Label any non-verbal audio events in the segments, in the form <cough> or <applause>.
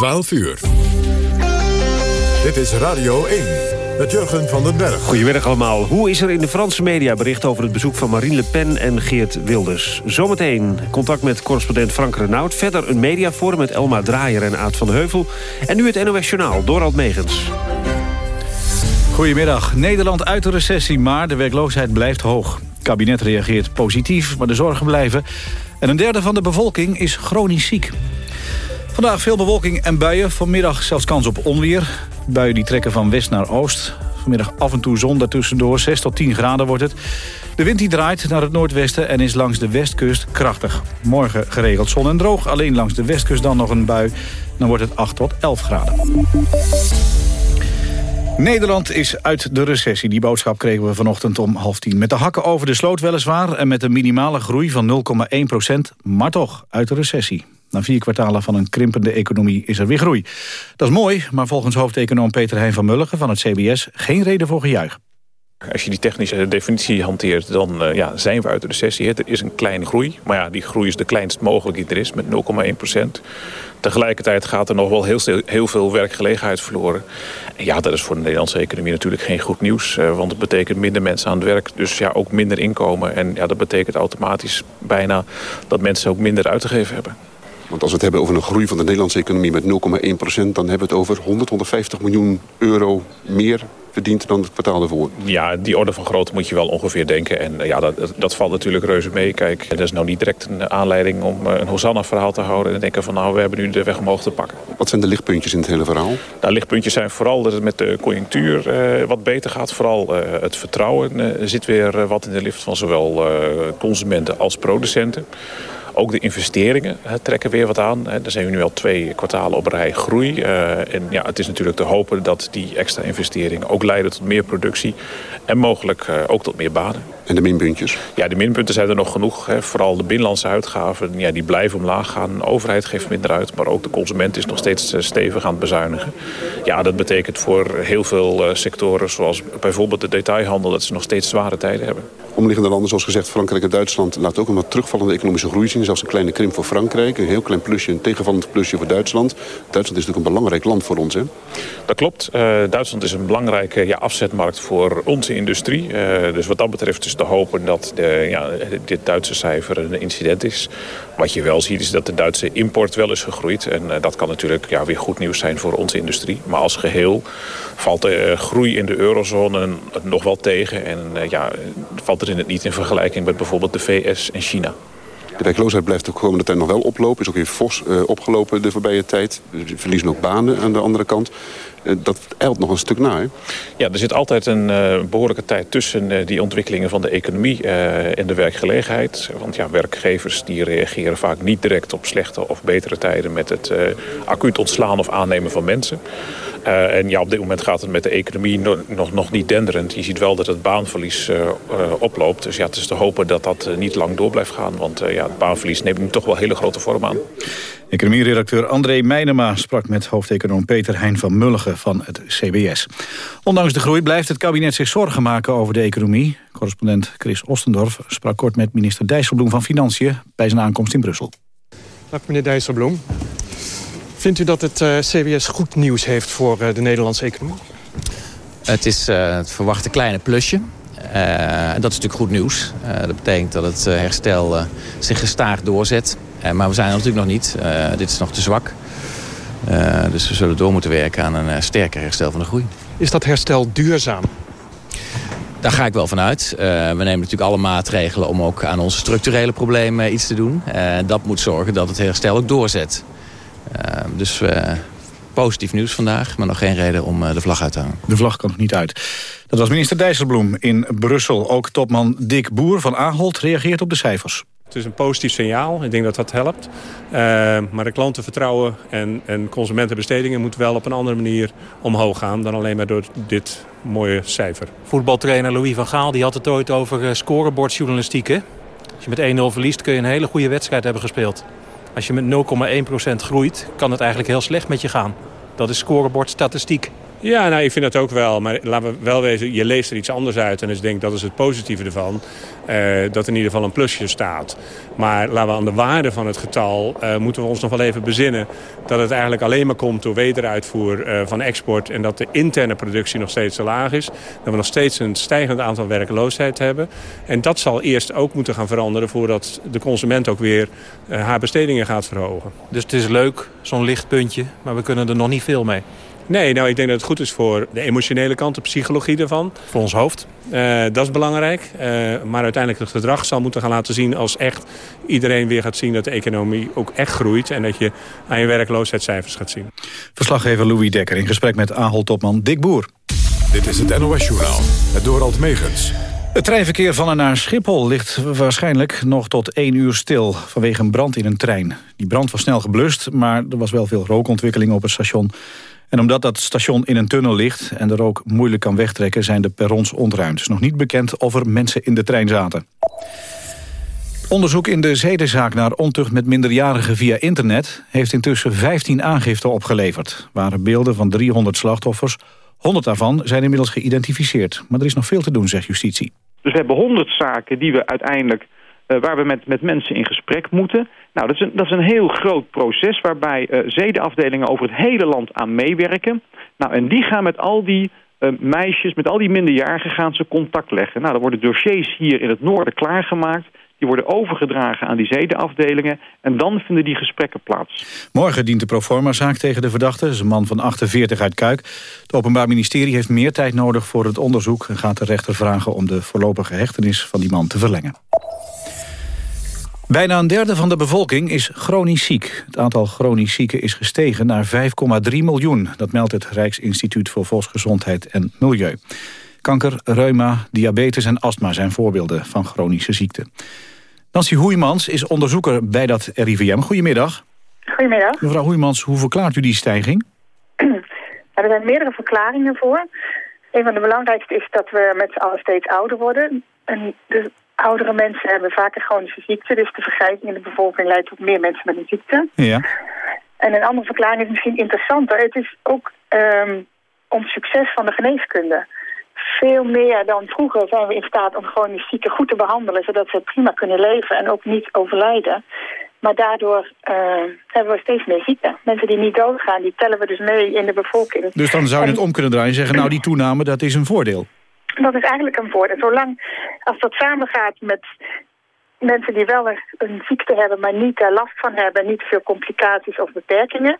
12 uur. Dit is Radio 1 met Jurgen van den Berg. Goedemiddag allemaal. Hoe is er in de Franse media bericht over het bezoek van Marine Le Pen en Geert Wilders? Zometeen contact met correspondent Frank Renaud. Verder een mediaforum met Elma Draaier en Aad van de Heuvel. En nu het NOS Journaal, Dorald Megens. Goedemiddag. Nederland uit de recessie, maar de werkloosheid blijft hoog. Het kabinet reageert positief, maar de zorgen blijven. En een derde van de bevolking is chronisch ziek. Vandaag veel bewolking en buien. Vanmiddag zelfs kans op onweer. Buien die trekken van west naar oost. Vanmiddag af en toe zon daartussendoor. 6 tot 10 graden wordt het. De wind die draait naar het noordwesten en is langs de westkust krachtig. Morgen geregeld zon en droog. Alleen langs de westkust dan nog een bui. Dan wordt het 8 tot 11 graden. Nederland is uit de recessie. Die boodschap kregen we vanochtend om half tien. Met de hakken over de sloot weliswaar... en met een minimale groei van 0,1 procent... maar toch uit de recessie. Na vier kwartalen van een krimpende economie is er weer groei. Dat is mooi, maar volgens hoofdeconoom Peter Heijn van Mulligen van het CBS... geen reden voor gejuich. Als je die technische definitie hanteert, dan uh, ja, zijn we uit de recessie. Er is een kleine groei, maar ja, die groei is de kleinst mogelijk die er is, met 0,1 procent. Tegelijkertijd gaat er nog wel heel, heel, veel werkgelegenheid verloren. En ja, dat is voor de Nederlandse economie natuurlijk geen goed nieuws. Uh, want het betekent minder mensen aan het werk, dus ja, ook minder inkomen. En ja, dat betekent automatisch bijna dat mensen ook minder uit te geven hebben. Want als we het hebben over een groei van de Nederlandse economie met 0,1% dan hebben we het over 100, 150 miljoen euro meer verdiend dan het kwartaal ervoor. Ja, die orde van grootte moet je wel ongeveer denken. En ja, dat, dat valt natuurlijk reuze mee. Kijk, dat is nou niet direct een aanleiding om eh, een Hosanna-verhaal te houden... en denken van nou, we hebben nu de weg omhoog te pakken. Wat zijn de lichtpuntjes in het hele verhaal? Nou, lichtpuntjes zijn vooral dat het met de conjunctuur uh, wat beter gaat. Vooral uh, het vertrouwen zit weer wat in de lift van zowel consumenten als producenten. Ook de investeringen trekken weer wat aan. Er zijn nu al twee kwartalen op rij groei. Uh, en ja, het is natuurlijk te hopen dat die extra investeringen ook leiden tot meer productie. En mogelijk uh, ook tot meer banen. En de minpuntjes? Ja, de minpunten zijn er nog genoeg. Hè. Vooral de binnenlandse uitgaven, ja, die blijven omlaag gaan. De overheid geeft minder uit, maar ook de consument is nog steeds eh, stevig aan het bezuinigen. Ja, dat betekent voor heel veel sectoren, zoals bijvoorbeeld de detailhandel... dat ze nog steeds zware tijden hebben. Omliggende landen, zoals gezegd, Frankrijk en Duitsland... laten ook een wat terugvallende economische groei zien. Zelfs een kleine krimp voor Frankrijk. Een heel klein plusje, een tegenvallend plusje voor Duitsland. Duitsland is natuurlijk een belangrijk land voor ons, hè? Dat klopt. Uh, Duitsland is een belangrijke ja, afzetmarkt voor onze industrie. Uh, dus wat dat betreft is te hopen dat de, ja, dit Duitse cijfer een incident is. Wat je wel ziet is dat de Duitse import wel is gegroeid. En uh, dat kan natuurlijk ja, weer goed nieuws zijn voor onze industrie. Maar als geheel valt de groei in de eurozone nog wel tegen. En ja, valt er in het niet in vergelijking met bijvoorbeeld de VS en China. De werkloosheid blijft de komende tijd nog wel oplopen. Is ook weer fors opgelopen de voorbije tijd. We verliezen ook banen aan de andere kant. Uh, dat eilt nog een stuk na. Ja, er zit altijd een uh, behoorlijke tijd tussen die ontwikkelingen van de economie en de werkgelegenheid. Want ja, werkgevers die reageren vaak niet direct op slechte of betere tijden... met het acuut ontslaan of aannemen van mensen. En ja, op dit moment gaat het met de economie nog, nog niet denderend. Je ziet wel dat het baanverlies oploopt. Dus ja, het is te hopen dat dat niet lang door blijft gaan. Want ja, het baanverlies neemt nu toch wel hele grote vorm aan. Economieredacteur André Meijnema sprak met hoofdeconoom Peter Hein van Mulligen van het CBS. Ondanks de groei blijft het kabinet zich zorgen maken over de economie. Correspondent Chris Ostendorf sprak kort met minister Dijsselbloem van Financiën bij zijn aankomst in Brussel. Dag meneer Dijsselbloem. Vindt u dat het uh, CBS goed nieuws heeft voor uh, de Nederlandse economie? Het is uh, het verwachte kleine plusje. dat is natuurlijk goed nieuws. dat betekent dat het herstel zich gestaag doorzet. Maar we zijn er natuurlijk nog niet. dit is nog te zwak. dus we zullen door moeten werken aan een sterker herstel van de groei. Is dat herstel duurzaam? Daar ga ik wel van uit. we nemen natuurlijk alle maatregelen om ook aan onze structurele problemen iets te doen. dat moet zorgen dat het herstel ook doorzet. Uh, dus uh, positief nieuws vandaag, maar nog geen reden om uh, de vlag uit te hangen. De vlag kan nog niet uit. Dat was minister Dijsselbloem in Brussel. Ook topman Dick Boer van Ahold reageert op de cijfers. Het is een positief signaal. Ik denk dat dat helpt. Uh, maar de klantenvertrouwen en, en consumentenbestedingen moeten wel op een andere manier omhoog gaan dan alleen maar door dit mooie cijfer. Voetbaltrainer Louis van Gaal die had het ooit over scorebordjournalistiek. Hè? Als je met 1-0 verliest kun je een hele goede wedstrijd hebben gespeeld. Als je met 0,1% groeit, kan het eigenlijk heel slecht met je gaan. Dat is scorebordstatistiek. Ja, nou, ik vind dat ook wel. Maar laten we wel wezen, je leest er iets anders uit. En dus denk dat is het positieve ervan. Uh, dat in ieder geval een plusje staat. Maar laten we aan de waarde van het getal... Uh, moeten we ons nog wel even bezinnen... dat het eigenlijk alleen maar komt door wederuitvoer uh, van export... en dat de interne productie nog steeds te laag is. Dat we nog steeds een stijgend aantal werkloosheid hebben. En dat zal eerst ook moeten gaan veranderen... voordat de consument ook weer haar bestedingen gaat verhogen. Dus het is leuk, zo'n lichtpuntje, maar we kunnen er nog niet veel mee. Nee, nou, ik denk dat het goed is voor de emotionele kant, de psychologie ervan. Voor ons hoofd. Uh, dat is belangrijk. Uh, maar uiteindelijk het gedrag zal moeten gaan laten zien... als echt iedereen weer gaat zien dat de economie ook echt groeit... en dat je aan je werkloosheidscijfers gaat zien. Verslaggever Louis Dekker in gesprek met Ahold-topman Dick Boer. Dit is het NOS Journaal, het Dorald Megens. Het treinverkeer van en naar Schiphol ligt waarschijnlijk nog tot één uur stil... vanwege een brand in een trein. Die brand was snel geblust, maar er was wel veel rookontwikkeling op het station... En omdat dat station in een tunnel ligt en de rook moeilijk kan wegtrekken... zijn de perrons ontruimd. Het is nog niet bekend of er mensen in de trein zaten. Onderzoek in de zedenzaak naar ontucht met minderjarigen via internet... heeft intussen 15 aangiften opgeleverd. waren beelden van 300 slachtoffers. 100 daarvan zijn inmiddels geïdentificeerd. Maar er is nog veel te doen, zegt justitie. Dus we hebben 100 zaken die we uiteindelijk waar we met, met mensen in gesprek moeten. Nou, dat is een, dat is een heel groot proces waarbij uh, zedenafdelingen over het hele land aan meewerken. Nou, en die gaan met al die uh, meisjes, met al die minderjarigen gaan ze contact leggen. Nou, er worden dossiers hier in het noorden klaargemaakt. Die worden overgedragen aan die zedenafdelingen. En dan vinden die gesprekken plaats. Morgen dient de proforma-zaak tegen de verdachte. Dat is een man van 48 uit Kuik. Het Openbaar Ministerie heeft meer tijd nodig voor het onderzoek... en gaat de rechter vragen om de voorlopige hechtenis van die man te verlengen. Bijna een derde van de bevolking is chronisch ziek. Het aantal chronisch zieken is gestegen naar 5,3 miljoen. Dat meldt het Rijksinstituut voor Volksgezondheid en Milieu. Kanker, reuma, diabetes en astma zijn voorbeelden van chronische ziekten. Nancy Hoeimans is onderzoeker bij dat RIVM. Goedemiddag. Goedemiddag. Mevrouw Hoeimans, hoe verklaart u die stijging? <clears throat> er zijn meerdere verklaringen voor. Een van de belangrijkste is dat we met z'n allen steeds ouder worden. En de oudere mensen hebben vaker chronische ziekte. Dus de vergrijzing in de bevolking leidt tot meer mensen met een ziekte. Ja. En een andere verklaring is misschien interessanter. Het is ook um, om succes van de geneeskunde. Veel meer dan vroeger zijn we in staat om chronisch zieken goed te behandelen... zodat ze prima kunnen leven en ook niet overlijden. Maar daardoor uh, hebben we steeds meer ziekten. Mensen die niet doodgaan, die tellen we dus mee in de bevolking. Dus dan zou je het om kunnen draaien en zeggen... nou, die toename, dat is een voordeel. Dat is eigenlijk een voordeel. Zolang als dat samengaat met mensen die wel een ziekte hebben... maar niet er last van hebben, niet veel complicaties of beperkingen...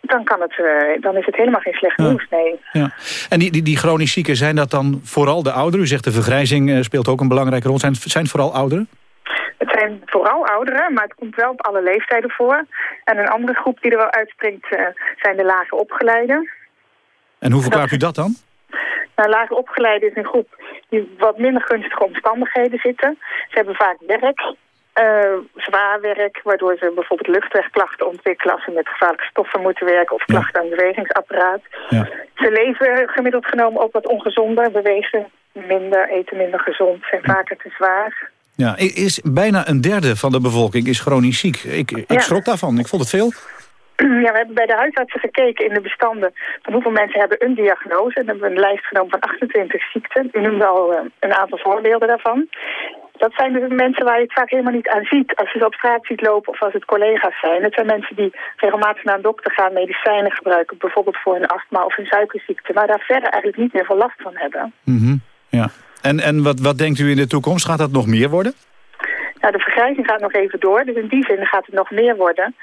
Dan, kan het, uh, dan is het helemaal geen slecht nieuws, nee. Ja. En die, die, die chronisch zieken, zijn dat dan vooral de ouderen? U zegt de vergrijzing uh, speelt ook een belangrijke rol. Zijn, zijn het vooral ouderen? Het zijn vooral ouderen, maar het komt wel op alle leeftijden voor. En een andere groep die er wel uitspringt uh, zijn de lage opgeleiden. En hoe verklaart u dat dan? Nou, lager opgeleide is een groep die wat minder gunstige omstandigheden zitten. Ze hebben vaak werk, uh, zwaar werk, waardoor ze bijvoorbeeld luchtwegklachten ontwikkelen als ze met gevaarlijke stoffen moeten werken of klachten aan het bewegingsapparaat. Ja. Ze leven gemiddeld genomen ook wat ongezonder, bewegen minder, eten minder gezond, zijn vaker te zwaar. Ja, is bijna een derde van de bevolking is chronisch ziek. Ik, ik Ja. schrok daarvan. Ik vond het veel. Ja, we hebben bij de huisartsen gekeken in de bestanden van hoeveel mensen hebben een diagnose. En hebben we een lijst genomen van 28 ziekten. U noemde al eh, een aantal voorbeelden daarvan. Dat zijn dus mensen waar je het vaak helemaal niet aan ziet. Als je ze op straat ziet lopen of als het collega's zijn. Het zijn mensen die regelmatig naar een dokter gaan, medicijnen gebruiken. Bijvoorbeeld voor een astma of een suikerziekte. Maar daar verder eigenlijk niet meer veel last van hebben. Mhm, ja. En, en wat, wat denkt u in de toekomst? Gaat dat nog meer worden? Nou, de vergrijzing gaat nog even door. Dus in die zin gaat het nog meer worden.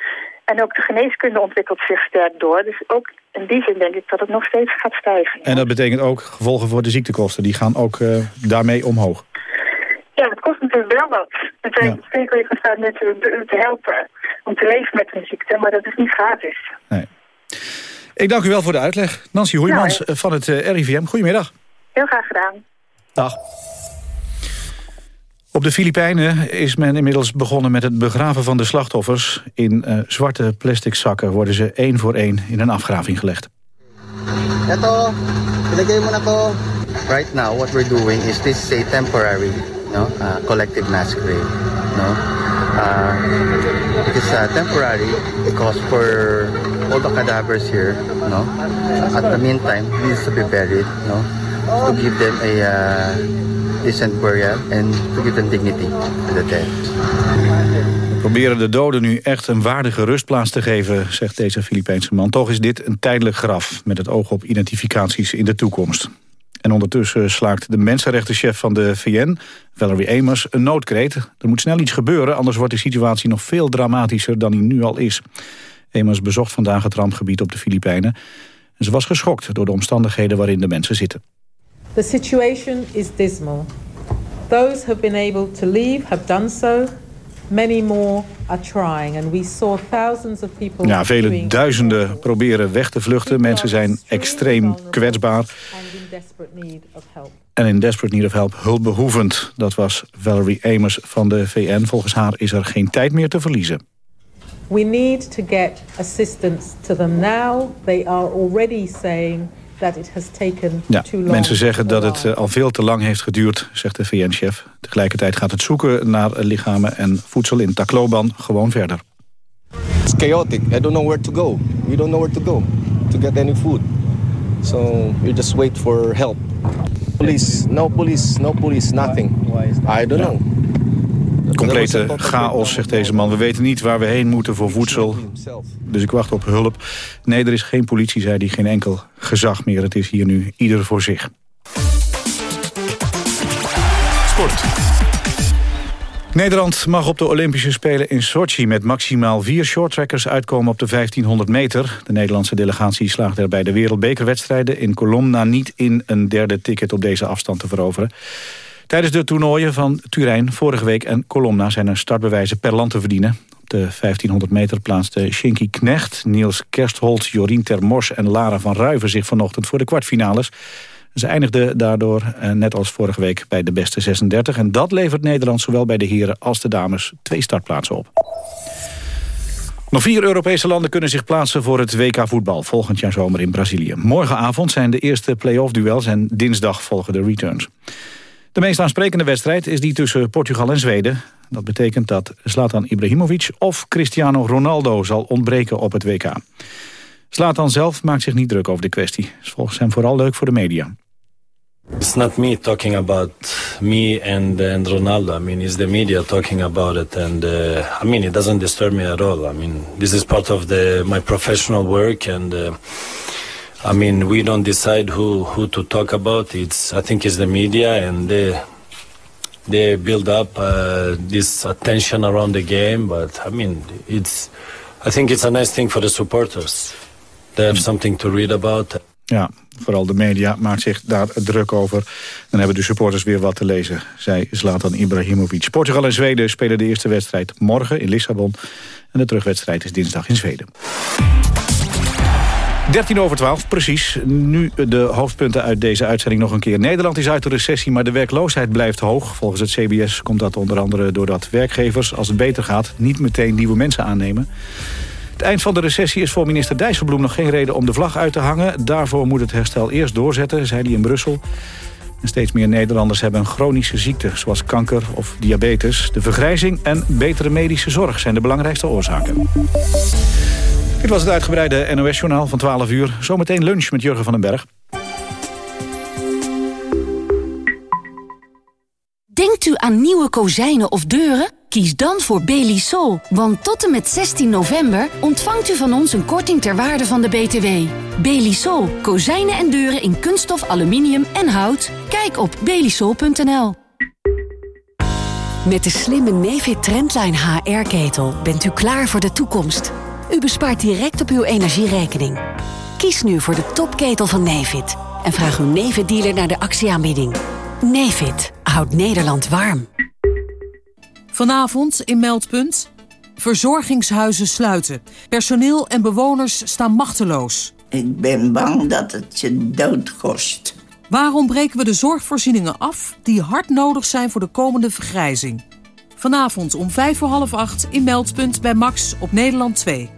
En ook de geneeskunde ontwikkelt zich sterk door. Dus ook in die zin denk ik dat het nog steeds gaat stijgen. En dat betekent ook gevolgen voor de ziektekosten. Die gaan ook eh, daarmee omhoog. Ja, het kost natuurlijk wel wat. Het zeker even staat met te, te helpen om te leven met een ziekte, maar dat is niet gratis. Ik dank u wel voor de uitleg. Nancy Hoeijmans eh, van het eh, RIVM. Goedemiddag. Heel graag gedaan. Dag. De Filipijnen is men inmiddels begonnen met het begraven van de slachtoffers. In eh, zwarte plastic zakken worden ze één voor één in een afgraving gelegd. Ito. Right now, what we're doing is this is temporary no, uh, collective mass grave. No? Uh, it is uh, temporary because for all the cadavers here, no, at the meantime, needs to be buried, no, to give them a uh, decent burial and dignity to the dead. We proberen de doden nu echt een waardige rustplaats te geven, zegt deze Filipijnse man. Toch is dit een tijdelijk graf met het oog op identificaties in de toekomst. En ondertussen slaakt de mensenrechtenchef van de VN, Valerie Amos, een noodkreet. Er moet snel iets gebeuren, anders wordt de situatie nog veel dramatischer dan die nu al is. Amos bezocht vandaag het rampgebied op de Filipijnen. En ze was geschokt door de omstandigheden waarin de mensen zitten. The situation is dismal. Those who have been able to leave have done so. Many more are trying and we saw thousands of people Ja, vele duizenden proberen weg te vluchten. Mensen zijn extreem kwetsbaar en in desperate need of help hulpbehoevend. Dat was Valerie Amos van de VN. Volgens haar is er geen tijd meer te verliezen. We need to get assistance to them now. They are already saying that it has taken Ja, too long. mensen zeggen dat het eh, al veel te lang heeft geduurd, zegt de VN-chef. Tegelijkertijd gaat het zoeken naar lichamen en voedsel in Tacloban gewoon verder. It's chaotic. I don't know where to go. We don't know where to go to get any food. So we just wait for help. Police, no police, no police, nothing. I don't know. Complete chaos, zegt deze man. We weten niet waar we heen moeten voor voedsel. Dus ik wacht op hulp. Nee, er is geen politie, zei hij, geen enkel gezag meer. Het is hier nu ieder voor zich. Sport. Nederland mag op de Olympische Spelen in Sochi... met maximaal vier shorttrackers uitkomen op de 1500 meter. De Nederlandse delegatie slaagde er bij de wereldbekerwedstrijden... in Colomna niet in een derde ticket op deze afstand te veroveren. Tijdens de toernooien van Turijn vorige week en Colomna... zijn er startbewijzen per land te verdienen. Op de 1500 meter plaatsten Shinky Knecht, Niels Kerstholt... Jorien Termors en Lara van Ruiven zich vanochtend voor de kwartfinales... Ze eindigde daardoor, eh, net als vorige week, bij de beste 36. En dat levert Nederland zowel bij de heren als de dames twee startplaatsen op. Nog vier Europese landen kunnen zich plaatsen voor het WK voetbal volgend jaar zomer in Brazilië. Morgenavond zijn de eerste play-off duels en dinsdag volgen de returns. De meest aansprekende wedstrijd is die tussen Portugal en Zweden. Dat betekent dat Zlatan Ibrahimovic of Cristiano Ronaldo zal ontbreken op het WK. Zlatan zelf maakt zich niet druk over de kwestie. Volgens hem vooral leuk voor de media. It's not me talking about me and and Ronaldo. I mean, it's the media talking about it, and uh, I mean, it doesn't disturb me at all. I mean, this is part of the my professional work, and uh, I mean, we don't decide who who to talk about. It's I think it's the media, and they they build up uh, this attention around the game. But I mean, it's I think it's a nice thing for the supporters. They have something to read about. Ja, vooral de media maakt zich daar druk over. Dan hebben de supporters weer wat te lezen, zei Zlatan Ibrahimovic. Portugal en Zweden spelen de eerste wedstrijd morgen in Lissabon. En de terugwedstrijd is dinsdag in Zweden. 13 over 12, precies. Nu de hoofdpunten uit deze uitzending nog een keer. Nederland is uit de recessie, maar de werkloosheid blijft hoog. Volgens het CBS komt dat onder andere doordat werkgevers, als het beter gaat... niet meteen nieuwe mensen aannemen. Het eind van de recessie is voor minister Dijsselbloem nog geen reden om de vlag uit te hangen. Daarvoor moet het herstel eerst doorzetten, zei hij in Brussel. En steeds meer Nederlanders hebben een chronische ziekte, zoals kanker of diabetes. De vergrijzing en betere medische zorg zijn de belangrijkste oorzaken. Dit was het uitgebreide NOS-journaal van 12 uur. Zometeen lunch met Jurgen van den Berg. Denkt u aan nieuwe kozijnen of deuren? Kies dan voor Belisol, want tot en met 16 november ontvangt u van ons een korting ter waarde van de BTW. Belisol, kozijnen en deuren in kunststof, aluminium en hout. Kijk op belisol.nl. Met de slimme Nefit Trendline HR-ketel bent u klaar voor de toekomst. U bespaart direct op uw energierekening. Kies nu voor de topketel van Nefit en vraag uw Nefit-dealer naar de actieaanbieding. Nefit houdt Nederland warm. Vanavond in Meldpunt. Verzorgingshuizen sluiten. Personeel en bewoners staan machteloos. Ik ben bang dat het je dood kost. Waarom breken we de zorgvoorzieningen af die hard nodig zijn voor de komende vergrijzing? Vanavond om vijf voor half acht in Meldpunt bij Max op Nederland 2.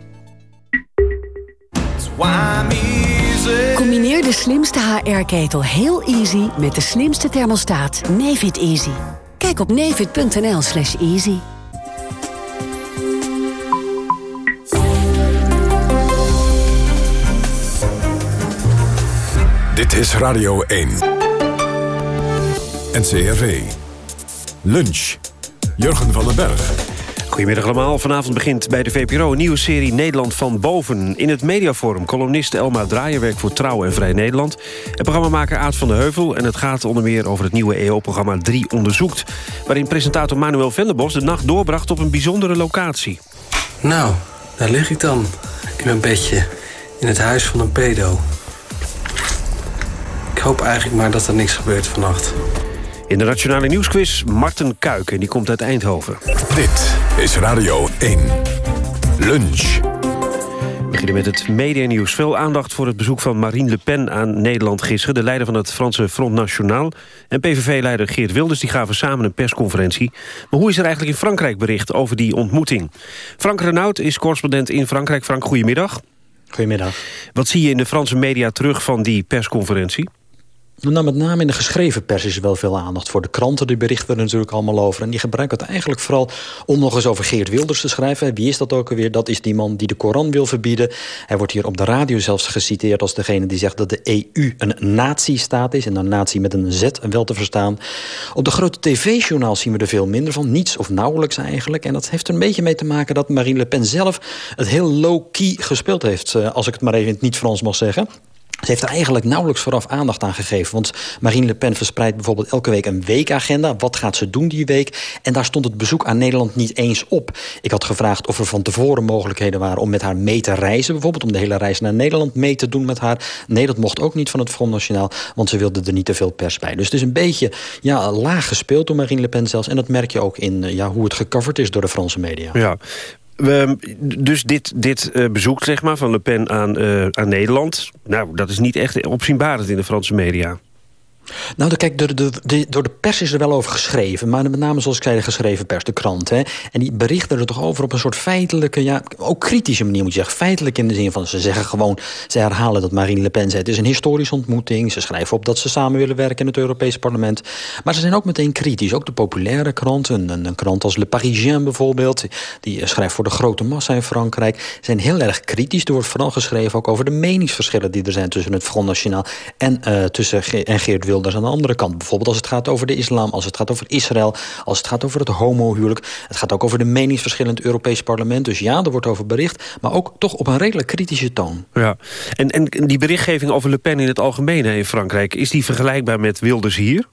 Combineer de slimste HR-ketel heel easy met de slimste thermostaat Nefit Easy. Kijk op nefit.nl slash easy. Dit is Radio 1. NCRV. Lunch. Jurgen van den Berg. Goedemiddag allemaal. Vanavond begint bij de VPRO een nieuwe serie Nederland van Boven. In het mediaforum columnist Elma Draaier werkt voor Trouw en Vrij Nederland. En programmamaker Aad van de Heuvel. En het gaat onder meer over het nieuwe EO-programma 3 Onderzoekt. Waarin presentator Manuel Venderbos de nacht doorbracht op een bijzondere locatie. Nou, daar lig ik dan. In een bedje. In het huis van een pedo. Ik hoop eigenlijk maar dat er niks gebeurt vannacht. In de Nationale Nieuwsquiz Marten Kuik. En die komt uit Eindhoven. Dit is Radio 1. Lunch. We beginnen met het medianieuws. Veel aandacht voor het bezoek van Marine Le Pen aan Nederland gisteren. De leider van het Franse Front National en PVV-leider Geert Wilders... die gaven samen een persconferentie. Maar hoe is er eigenlijk in Frankrijk bericht over die ontmoeting? Frank Renaud is correspondent in Frankrijk. Frank, goedemiddag. Goedemiddag. Wat zie je in de Franse media terug van die persconferentie? Nou, met name in de geschreven pers is er wel veel aandacht voor. De kranten die berichten er natuurlijk allemaal over. En die gebruiken het eigenlijk vooral om nog eens over Geert Wilders te schrijven. Wie is dat ook alweer? Dat is die man die de Koran wil verbieden. Hij wordt hier op de radio zelfs geciteerd als degene die zegt... dat de EU een nazistaat is. En een nazi met een Z wel te verstaan. Op de grote tv-journaal zien we er veel minder van. Niets of nauwelijks eigenlijk. En dat heeft er een beetje mee te maken dat Marine Le Pen zelf... het heel low-key gespeeld heeft, eh, als ik het maar even in het niet-Frans mag zeggen... Ze heeft er eigenlijk nauwelijks vooraf aandacht aan gegeven. Want Marine Le Pen verspreidt bijvoorbeeld elke week een weekagenda. Wat gaat ze doen die week? En daar stond het bezoek aan Nederland niet eens op. Ik had gevraagd of er van tevoren mogelijkheden waren om met haar mee te reizen. Bijvoorbeeld om de hele reis naar Nederland mee te doen met haar. Nee, dat mocht ook niet van het Front Nationaal. Want ze wilde er niet te veel pers bij. Dus het is een beetje ja, laag gespeeld door Marine Le Pen zelfs. En dat merk je ook in ja, hoe het gecoverd is door de Franse media. Ja, dus dit, dit uh, bezoek zeg maar, van Le Pen aan, uh, aan Nederland... nou, dat is niet echt opzienbarend in de Franse media. Nou, kijk, door de, de, door de pers is er wel over geschreven. Maar met name, zoals ik zei, de geschreven pers, de krant. Hè. En die berichten er toch over op een soort feitelijke... ja, ook kritische manier moet je zeggen. Feitelijk in de zin van, ze zeggen gewoon... ze herhalen dat Marine Le Pen zei... het is een historische ontmoeting. Ze schrijven op dat ze samen willen werken in het Europese parlement. Maar ze zijn ook meteen kritisch. Ook de populaire kranten, een, een krant als Le Parisien bijvoorbeeld... die schrijft voor de grote massa in Frankrijk... zijn heel erg kritisch. Er wordt vooral geschreven ook over de meningsverschillen... die er zijn tussen het Front National en, uh, tussen en Geert Wilders Aan de andere kant. Bijvoorbeeld als het gaat over de islam, als het gaat over Israël... als het gaat over het homohuwelijk. Het gaat ook over de meningsverschillen in het Europese parlement. Dus ja, er wordt over bericht, maar ook toch op een redelijk kritische toon. Ja. En, en die berichtgeving over Le Pen in het algemeen in Frankrijk... is die vergelijkbaar met Wilders hier?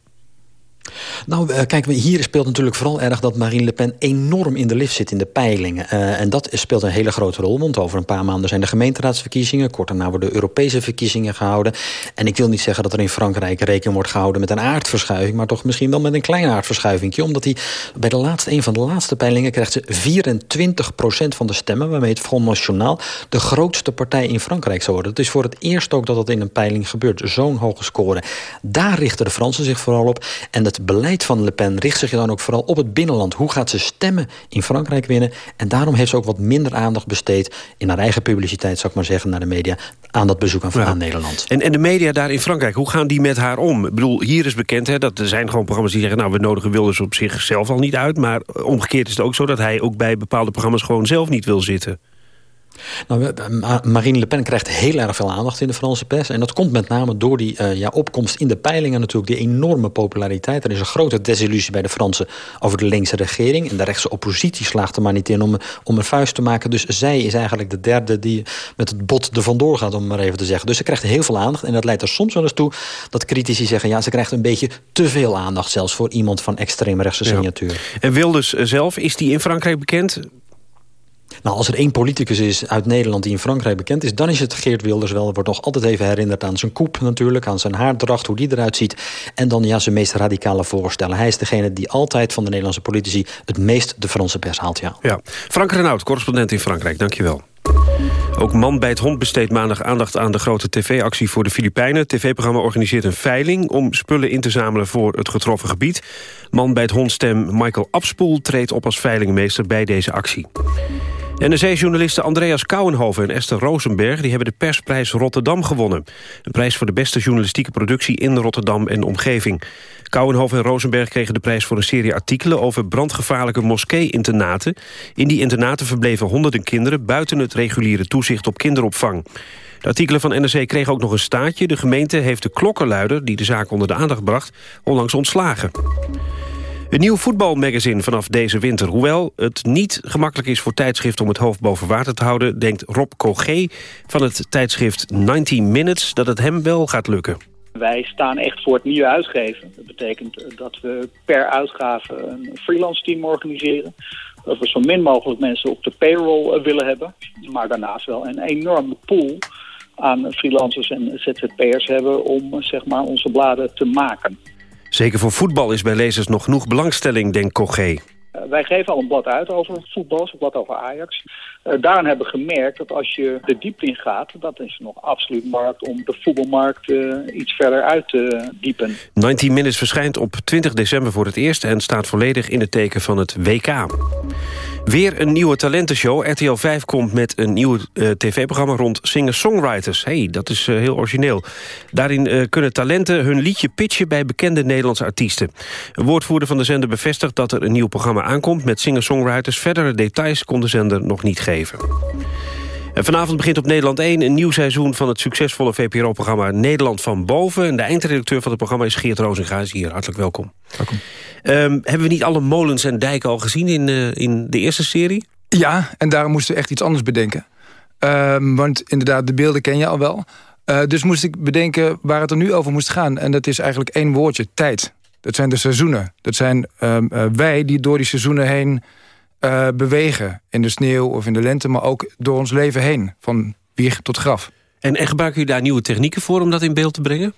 Nou, uh, kijk, hier speelt natuurlijk vooral erg dat Marine Le Pen enorm in de lift zit in de peilingen. Uh, en dat speelt een hele grote rol, want over een paar maanden zijn de gemeenteraadsverkiezingen. Kort daarna worden de Europese verkiezingen gehouden. En ik wil niet zeggen dat er in Frankrijk rekening wordt gehouden met een aardverschuiving, maar toch misschien wel met een klein aardverschuiving. Omdat hij bij de laatste, een van de laatste peilingen krijgt ze 24% van de stemmen, waarmee het Front National de grootste partij in Frankrijk zou worden. Het is voor het eerst ook dat dat in een peiling gebeurt, zo'n hoge score. Daar richten de Fransen zich vooral op. En dat het beleid van Le Pen richt zich dan ook vooral op het binnenland. Hoe gaat ze stemmen in Frankrijk winnen? En daarom heeft ze ook wat minder aandacht besteed... in haar eigen publiciteit, zou ik maar zeggen, naar de media... aan dat bezoek aan, aan Nederland. En, en de media daar in Frankrijk, hoe gaan die met haar om? Ik bedoel, hier is bekend hè, dat er zijn gewoon programma's die zeggen... nou, we nodigen Wilders op zichzelf al niet uit... maar omgekeerd is het ook zo dat hij ook bij bepaalde programma's... gewoon zelf niet wil zitten. Nou, Marine Le Pen krijgt heel erg veel aandacht in de Franse pers. En dat komt met name door die uh, ja, opkomst in de peilingen natuurlijk. Die enorme populariteit. Er is een grote desillusie bij de Fransen over de linkse regering. En de rechtse oppositie slaagt er maar niet in om, om een vuist te maken. Dus zij is eigenlijk de derde die met het bot er vandoor gaat, om maar even te zeggen. Dus ze krijgt heel veel aandacht. En dat leidt er soms wel eens toe dat critici zeggen... ja, ze krijgt een beetje te veel aandacht zelfs voor iemand van extreemrechtse signatuur. Ja. En Wilders zelf, is die in Frankrijk bekend? Nou, als er één politicus is uit Nederland die in Frankrijk bekend is... dan is het Geert Wilders wel. Wordt nog altijd even herinnerd aan zijn koep natuurlijk... aan zijn haardracht, hoe die eruit ziet. En dan ja, zijn meest radicale voorstellen. Hij is degene die altijd van de Nederlandse politici... het meest de Franse pers haalt, ja. ja. Frank Renaud, correspondent in Frankrijk. Dankjewel. Ook Man bij het Hond besteedt maandag aandacht aan de grote tv-actie voor de Filipijnen. Het tv-programma organiseert een veiling om spullen in te zamelen voor het getroffen gebied. Man bij het Hondstem Michael Abspoel treedt op als veilingmeester bij deze actie. NRC-journalisten Andreas Kouwenhoven en Esther Rosenberg... die hebben de persprijs Rotterdam gewonnen. Een prijs voor de beste journalistieke productie in Rotterdam en omgeving. Kouwenhoven en Rosenberg kregen de prijs voor een serie artikelen... over brandgevaarlijke moskee-internaten. In die internaten verbleven honderden kinderen... buiten het reguliere toezicht op kinderopvang. De artikelen van NRC kregen ook nog een staatje. De gemeente heeft de klokkenluider, die de zaak onder de aandacht bracht... onlangs ontslagen. Een nieuw voetbalmagazine vanaf deze winter. Hoewel het niet gemakkelijk is voor tijdschrift om het hoofd boven water te houden... denkt Rob Cogé van het tijdschrift 19 Minutes dat het hem wel gaat lukken. Wij staan echt voor het nieuwe uitgeven. Dat betekent dat we per uitgave een freelance team organiseren. Dat we zo min mogelijk mensen op de payroll willen hebben. Maar daarnaast wel een enorme pool aan freelancers en ZZP'ers hebben om zeg maar, onze bladen te maken. Zeker voor voetbal is bij lezers nog genoeg belangstelling, denkt Cogé. Uh, wij geven al een blad uit over voetbal, een blad over Ajax. Uh, daarin hebben we gemerkt dat als je de diepte in gaat... dat is nog absoluut markt om de voetbalmarkt uh, iets verder uit te diepen. 19 Minutes verschijnt op 20 december voor het eerst... en staat volledig in het teken van het WK. Weer een nieuwe talentenshow. RTL 5 komt met een nieuw uh, tv-programma rond singer-songwriters. hey, dat is uh, heel origineel. Daarin uh, kunnen talenten hun liedje pitchen bij bekende Nederlandse artiesten. Een woordvoerder van de zender bevestigt dat er een nieuw programma aankomt... met singer-songwriters. Verdere details kon de zender nog niet geven. En vanavond begint op Nederland 1 een nieuw seizoen... van het succesvolle VPRO-programma Nederland van Boven. En de eindredacteur van het programma is Geert Rozinga. Is hier, hartelijk welkom. welkom. Um, hebben we niet alle molens en dijken al gezien in, uh, in de eerste serie? Ja, en daarom moesten we echt iets anders bedenken. Um, want inderdaad, de beelden ken je al wel. Uh, dus moest ik bedenken waar het er nu over moest gaan. En dat is eigenlijk één woordje, tijd. Dat zijn de seizoenen. Dat zijn um, uh, wij die door die seizoenen heen uh, bewegen. In de sneeuw of in de lente, maar ook door ons leven heen. Van wieg tot graf. En, en gebruiken jullie daar nieuwe technieken voor om dat in beeld te brengen?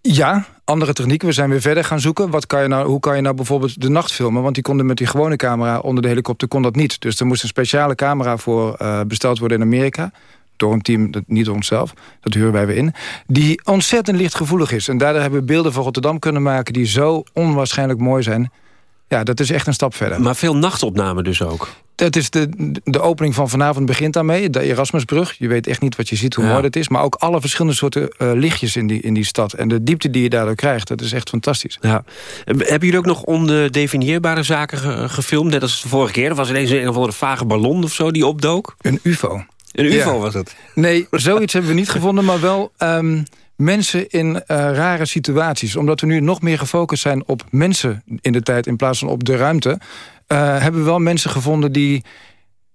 Ja, andere technieken. We zijn weer verder gaan zoeken. Wat kan je nou, hoe kan je nou bijvoorbeeld de nacht filmen? Want die konden met die gewone camera onder de helikopter kon dat niet. Dus er moest een speciale camera voor uh, besteld worden in Amerika. Door een team, dat, niet door onszelf, dat huren wij weer in. Die ontzettend lichtgevoelig is. En daardoor hebben we beelden van Rotterdam kunnen maken... die zo onwaarschijnlijk mooi zijn. Ja, dat is echt een stap verder. Maar veel nachtopnamen dus ook? Dat is de, de opening van vanavond begint daarmee. De Erasmusbrug. Je weet echt niet wat je ziet, hoe ja. mooi dat is. Maar ook alle verschillende soorten uh, lichtjes in die, in die stad. En de diepte die je daardoor krijgt, dat is echt fantastisch. Ja. Hebben jullie ook nog ondefinieerbare zaken ge gefilmd? Net als de vorige keer. Er was ineens een of andere vage ballon of zo die opdook. Een ufo. Een ufo ja. was het? Nee, zoiets hebben we niet gevonden. Maar wel... Um, mensen in uh, rare situaties. Omdat we nu nog meer gefocust zijn op mensen in de tijd... in plaats van op de ruimte... Uh, hebben we wel mensen gevonden die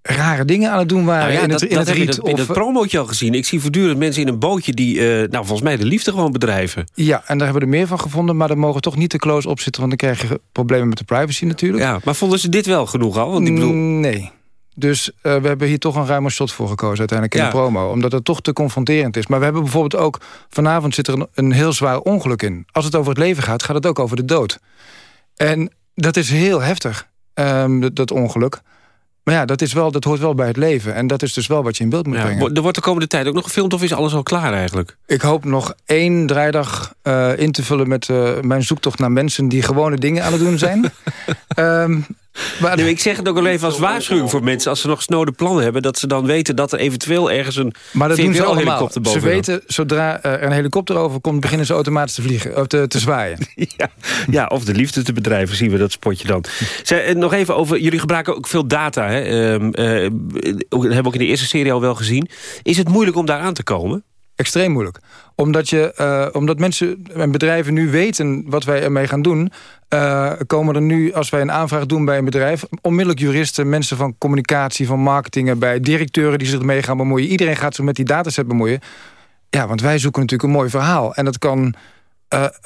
rare dingen aan het doen waren nou ja, in het, dat, in dat het riet. heb je in het promootje al gezien. Ik zie voortdurend mensen in een bootje die, uh, nou volgens mij de liefde gewoon bedrijven. Ja, en daar hebben we er meer van gevonden, maar daar mogen toch niet te close op zitten, want dan krijg je problemen met de privacy natuurlijk. Ja, maar vonden ze dit wel genoeg al? Want ik bedoel... Nee. Dus uh, we hebben hier toch een ruime shot voor gekozen uiteindelijk in ja. de promo. Omdat het toch te confronterend is. Maar we hebben bijvoorbeeld ook... Vanavond zit er een, een heel zwaar ongeluk in. Als het over het leven gaat, gaat het ook over de dood. En dat is heel heftig, um, dat, dat ongeluk. Maar ja, dat, is wel, dat hoort wel bij het leven. En dat is dus wel wat je in beeld moet ja, brengen. Er wordt de komende tijd ook nog gefilmd of is alles al klaar eigenlijk? Ik hoop nog één draaidag uh, in te vullen met uh, mijn zoektocht naar mensen... die gewone dingen aan het doen zijn. um, <laughs> maar, ik zeg het ook al even als waarschuwing voor mensen... als ze nog snode plannen hebben... dat ze dan weten dat er eventueel ergens een maar dat doen ze allemaal. Ze weten, zodra er een helikopter overkomt... beginnen ze automatisch te vliegen, of te, te zwaaien. <laughs> ja, ja, of de liefde te bedrijven, zien we dat spotje dan. Zij, nog even over, jullie gebruiken ook veel data. Hè? Uh, uh, hebben we ook in de eerste serie al wel gezien. Is het moeilijk om daar aan te komen? Extreem moeilijk. Omdat, je, uh, omdat mensen en bedrijven nu weten wat wij ermee gaan doen... Uh, komen er nu, als wij een aanvraag doen bij een bedrijf... onmiddellijk juristen, mensen van communicatie, van marketing... erbij, directeuren die zich ermee gaan bemoeien. Iedereen gaat zich met die dataset bemoeien. Ja, want wij zoeken natuurlijk een mooi verhaal. En dat kan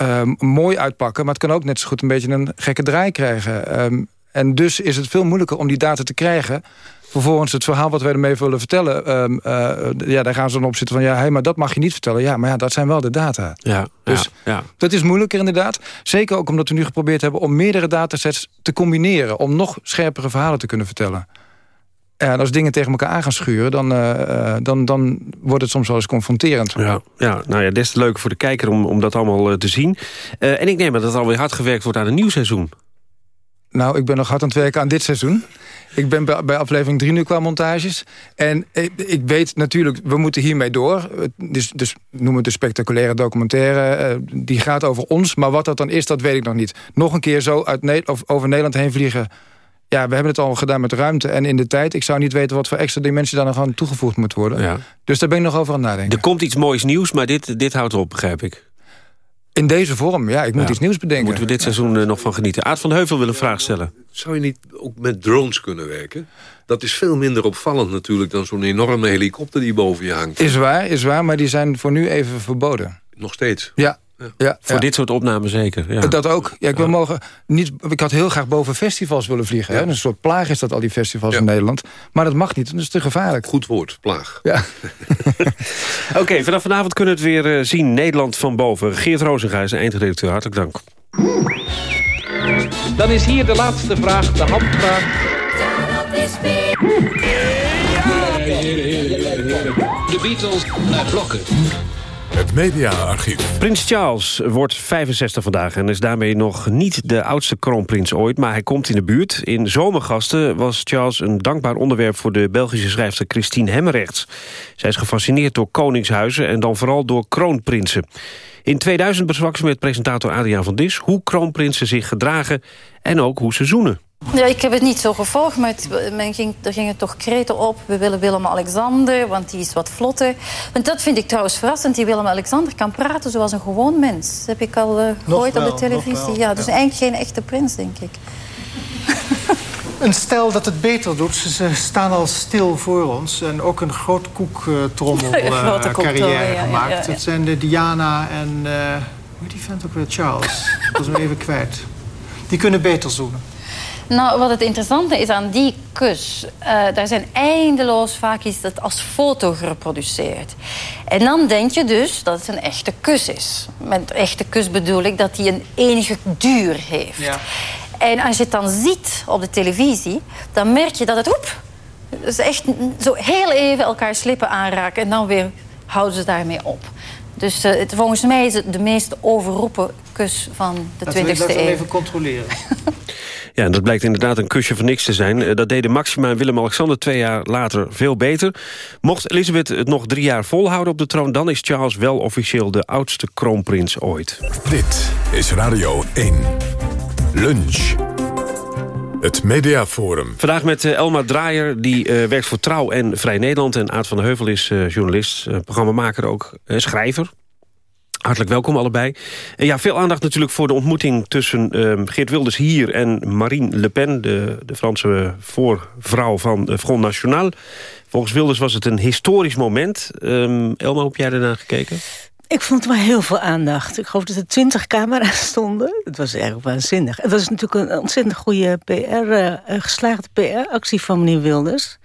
uh, mooi uitpakken... maar het kan ook net zo goed een beetje een gekke draai krijgen. Um, en dus is het veel moeilijker om die data te krijgen vervolgens het verhaal wat wij ermee willen vertellen... Um, uh, ja, daar gaan ze dan op zitten van... ja, hey, maar dat mag je niet vertellen. Ja, maar ja, dat zijn wel de data. Ja, dus ja, ja. dat is moeilijker inderdaad. Zeker ook omdat we nu geprobeerd hebben... om meerdere datasets te combineren... om nog scherpere verhalen te kunnen vertellen. En als dingen tegen elkaar aan gaan schuren... dan, uh, dan, dan wordt het soms wel eens confronterend. Ja, ja, nou ja, des te leuker voor de kijker om, om dat allemaal uh, te zien. Uh, en ik neem aan dat er alweer hard gewerkt wordt aan een nieuw seizoen. Nou, ik ben nog hard aan het werken aan dit seizoen. Ik ben bij aflevering 3 nu qua montages. En ik, weet natuurlijk, we moeten hiermee door. Dus, dus noemen het de spectaculaire documentaire. Uh, die gaat over ons. Maar wat dat dan is, dat weet ik nog niet. Nog een keer zo uit ne over Nederland heen vliegen... Ja, we hebben het al gedaan met ruimte en in de tijd. Ik zou niet weten wat voor extra dimensie daar nog aan toegevoegd moet worden. Ja. Dus daar ben ik nog over aan het nadenken. Er komt iets moois nieuws, maar dit, dit houdt op, begrijp ik. In deze vorm, ja. Ik moet Ja. iets nieuws bedenken. Moeten we dit seizoen eh, nog van genieten. Aad van Heuvel wil een vraag stellen. Zou je niet ook met drones kunnen werken? Dat is veel minder opvallend natuurlijk... dan zo'n enorme helikopter die boven je hangt. Is waar, is waar, maar die zijn voor nu even verboden. Nog steeds. Ja. Ja Voor ja. dit soort opnamen zeker. Ja. Dat ook. Ja, ik, wil mogen niet, ik had heel graag boven festivals willen vliegen. Hè? Een soort plaag is dat al die festivals in Nederland. Maar dat mag niet, dat is te gevaarlijk. Goed woord, plaag. Ja. <laughs> <laughs> Oké, vanaf vanavond kunnen we het weer eh, zien. Nederland van boven. Geert Rozenga is eindredacteur. Hartelijk dank. Dan is hier de laatste vraag, de handvraag. De Beatles naar blokken. Het mediaarchief. Prins Charles wordt 65 vandaag en is daarmee nog niet de oudste kroonprins ooit, maar hij komt in de buurt. In Zomergasten was Charles een dankbaar onderwerp voor de Belgische schrijfster Christine Hemmerrechts. Zij is gefascineerd door koningshuizen en dan vooral door kroonprinsen. In 2000 besprak ze met presentator Adriaan van Dis hoe kroonprinsen zich gedragen en ook hoe ze zoenen. Ja, ik heb het niet zo gevolgd, maar het, men ging, er gingen toch kreten op. We willen Willem-Alexander, want die is wat vlotter. Want dat vind ik trouwens verrassend. Die Willem-Alexander kan praten zoals een gewoon mens. Dat heb ik al eh, gehoord wel, op de televisie. ja, dus ja. eigenlijk geen echte prins, denk ik. <laughs> Een stel dat het beter doet. Ze- staan al stil voor ons. En ook een groot koektrommel <laughs> Een grote eh, koektrommel, carrière ja, gemaakt. ja. Het zijn de Diana en... eh hoe die vent ook weer? Charles. Dat was hem even kwijt. Die kunnen beter zoenen. Nou, wat het interessante is aan die kus... eh, daar zijn eindeloos vaak is dat als foto gereproduceerd. En dan denk je dus dat het een echte kus is. Met echte kus bedoel ik dat die een enige duur heeft. Ja. En als je het dan ziet op de televisie, dan merk je dat het... Oep, dus echt zo heel even elkaar slippen aanraken... en dan weer houden ze daarmee op. Dus eh, het, volgens mij is het de meest overroepen kus van de Laten we, 20e laten we eeuw. even controleren. <laughs> Ja, en dat blijkt inderdaad een kusje van niks te zijn. Eh, Dat deden Maxima en Willem-Alexander twee jaar later veel beter. Mocht Elisabeth het nog drie jaar volhouden op de troon... dan is Charles wel officieel de oudste kroonprins ooit. Dit is Radio 1. Lunch. Het Mediaforum. Vandaag met eh, Elma Draaier, die eh, werkt voor Trouw en Vrij Nederland. En Aad van der Heuvel is journalist, programmamaker ook, schrijver. Hartelijk welkom allebei. En ja, veel aandacht natuurlijk voor de ontmoeting tussen eh, Geert Wilders hier... en Marine Le Pen, de, de Franse voorvrouw van uh, Front National. Volgens Wilders was het een historisch moment. Um, Elma, heb jij daarna gekeken? Ik vond wel heel veel aandacht. Ik geloof dat er twintig camera's stonden. Het was erg waanzinnig. Het was natuurlijk een ontzettend goede PR, uh, geslaagde PR-actie van meneer Wilders.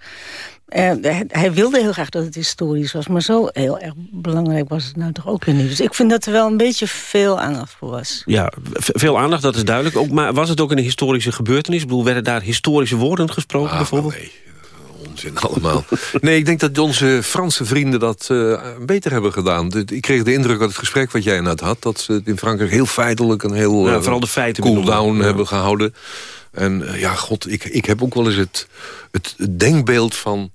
Uh, hij, wilde heel graag dat het historisch was, maar zo heel erg belangrijk was het nou toch ook weer niet. Dus ik vind dat er wel een beetje veel aandacht voor was. Ja, veel aandacht, dat is duidelijk. Ook, maar was het ook een historische gebeurtenis? Ik bedoel, werden daar historische woorden gesproken ah, bijvoorbeeld? Nee onzin allemaal. <laughs> Nee, ik denk dat onze Franse vrienden dat uh, beter hebben gedaan. De, ik kreeg de indruk uit het gesprek wat jij net had... dat ze het in Frankrijk heel feitelijk een heel ja, vooral de feiten cool-down ja. hebben gehouden. En uh, ja, god, ik, ik heb ook wel eens het, het denkbeeld van...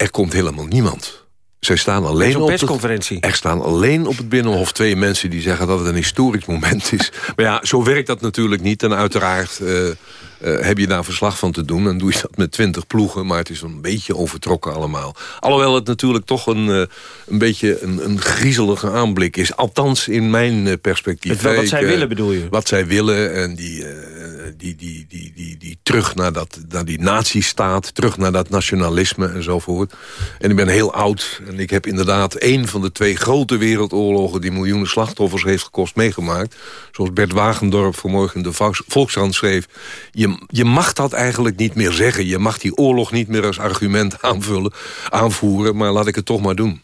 er komt helemaal niemand. Zij staan alleen op persconferentie. Het, er staan alleen op het Binnenhof twee mensen die zeggen dat het een historisch moment is. <laughs> maar ja, zo werkt dat natuurlijk niet. En uiteraard uh, uh, heb je daar verslag van te doen. En doe je dat met twintig ploegen. Maar het is een beetje overtrokken allemaal. Alhoewel het natuurlijk toch een, uh, een beetje een, een griezelige aanblik is. Althans in mijn perspectief. Het, wat zij willen bedoel je? Wat zij willen en die, die, die, die, die, die terug naar, dat, naar die nazistaat. Terug naar dat nationalisme enzovoort. En ik ben heel oud. En ik heb inderdaad een van de twee grote wereldoorlogen... die miljoenen slachtoffers heeft gekost meegemaakt. Zoals Bert Wagendorp vanmorgen in de Volkskrant schreef. Je, je mag dat eigenlijk niet meer zeggen. Je mag die oorlog niet meer als argument <laughs> aanvullen, aanvoeren. Maar laat ik het toch maar doen.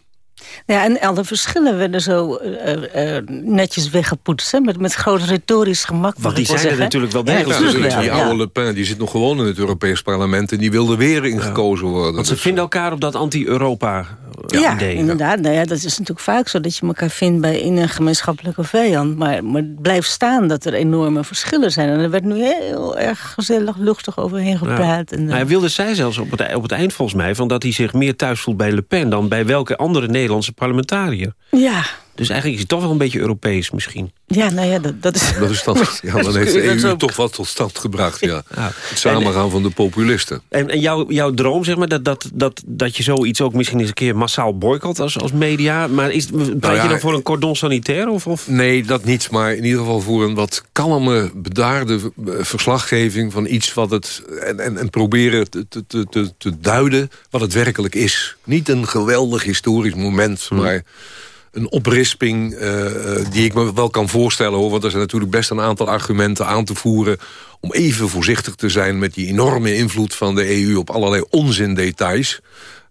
Ja, en alle verschillen werden zo uh, uh, netjes weggepoetst. Hè? Met, met groot retorisch gemak. Want die zijn zeggen. er natuurlijk wel degelijk. Ja, dus die oude Le Pen die zit nog gewoon in het Europees parlement... en die wilde weer ingekozen worden. Want ze dus, vinden elkaar op dat anti-Europa ja, idee. inderdaad. Nou ja, dat is natuurlijk vaak zo dat je elkaar vindt bij in een gemeenschappelijke vijand. Maar, maar het blijft staan dat er enorme verschillen zijn. En er werd nu heel erg gezellig, luchtig overheen gepraat. Ja. En, hij wilde zij zelfs op het, op het eind volgens mij... Van dat hij zich meer thuis voelt bij Le Pen... dan bij welke andere Nederlandse parlementariër. Ja, Dus eigenlijk is het toch wel een beetje Europees misschien. Ja, nou ja, dat, dat is... Dat is dan, <laughs> ja, dan heeft de EU toch wat tot stand gebracht, ja. <laughs> Het samengaan van de populisten. En, en jouw, jouw droom, zeg maar, dat, dat, dat, dat je zoiets ook misschien eens een keer massaal boycott als, als media. Maar is, pleit Nou ja, je dan voor een cordon sanitair? Of, of? Nee, dat niet. Maar in ieder geval voor een wat kalme, bedaarde eh, verslaggeving... van iets wat het... en, en, en proberen te, te, te, te, te duiden wat het werkelijk is. Niet een geweldig historisch moment, maar een oprisping eh, eh, die ik me wel kan voorstellen. hoor. Want er zijn natuurlijk best een aantal argumenten aan te voeren... om even voorzichtig te zijn met die enorme invloed van de EU... op allerlei onzindetails.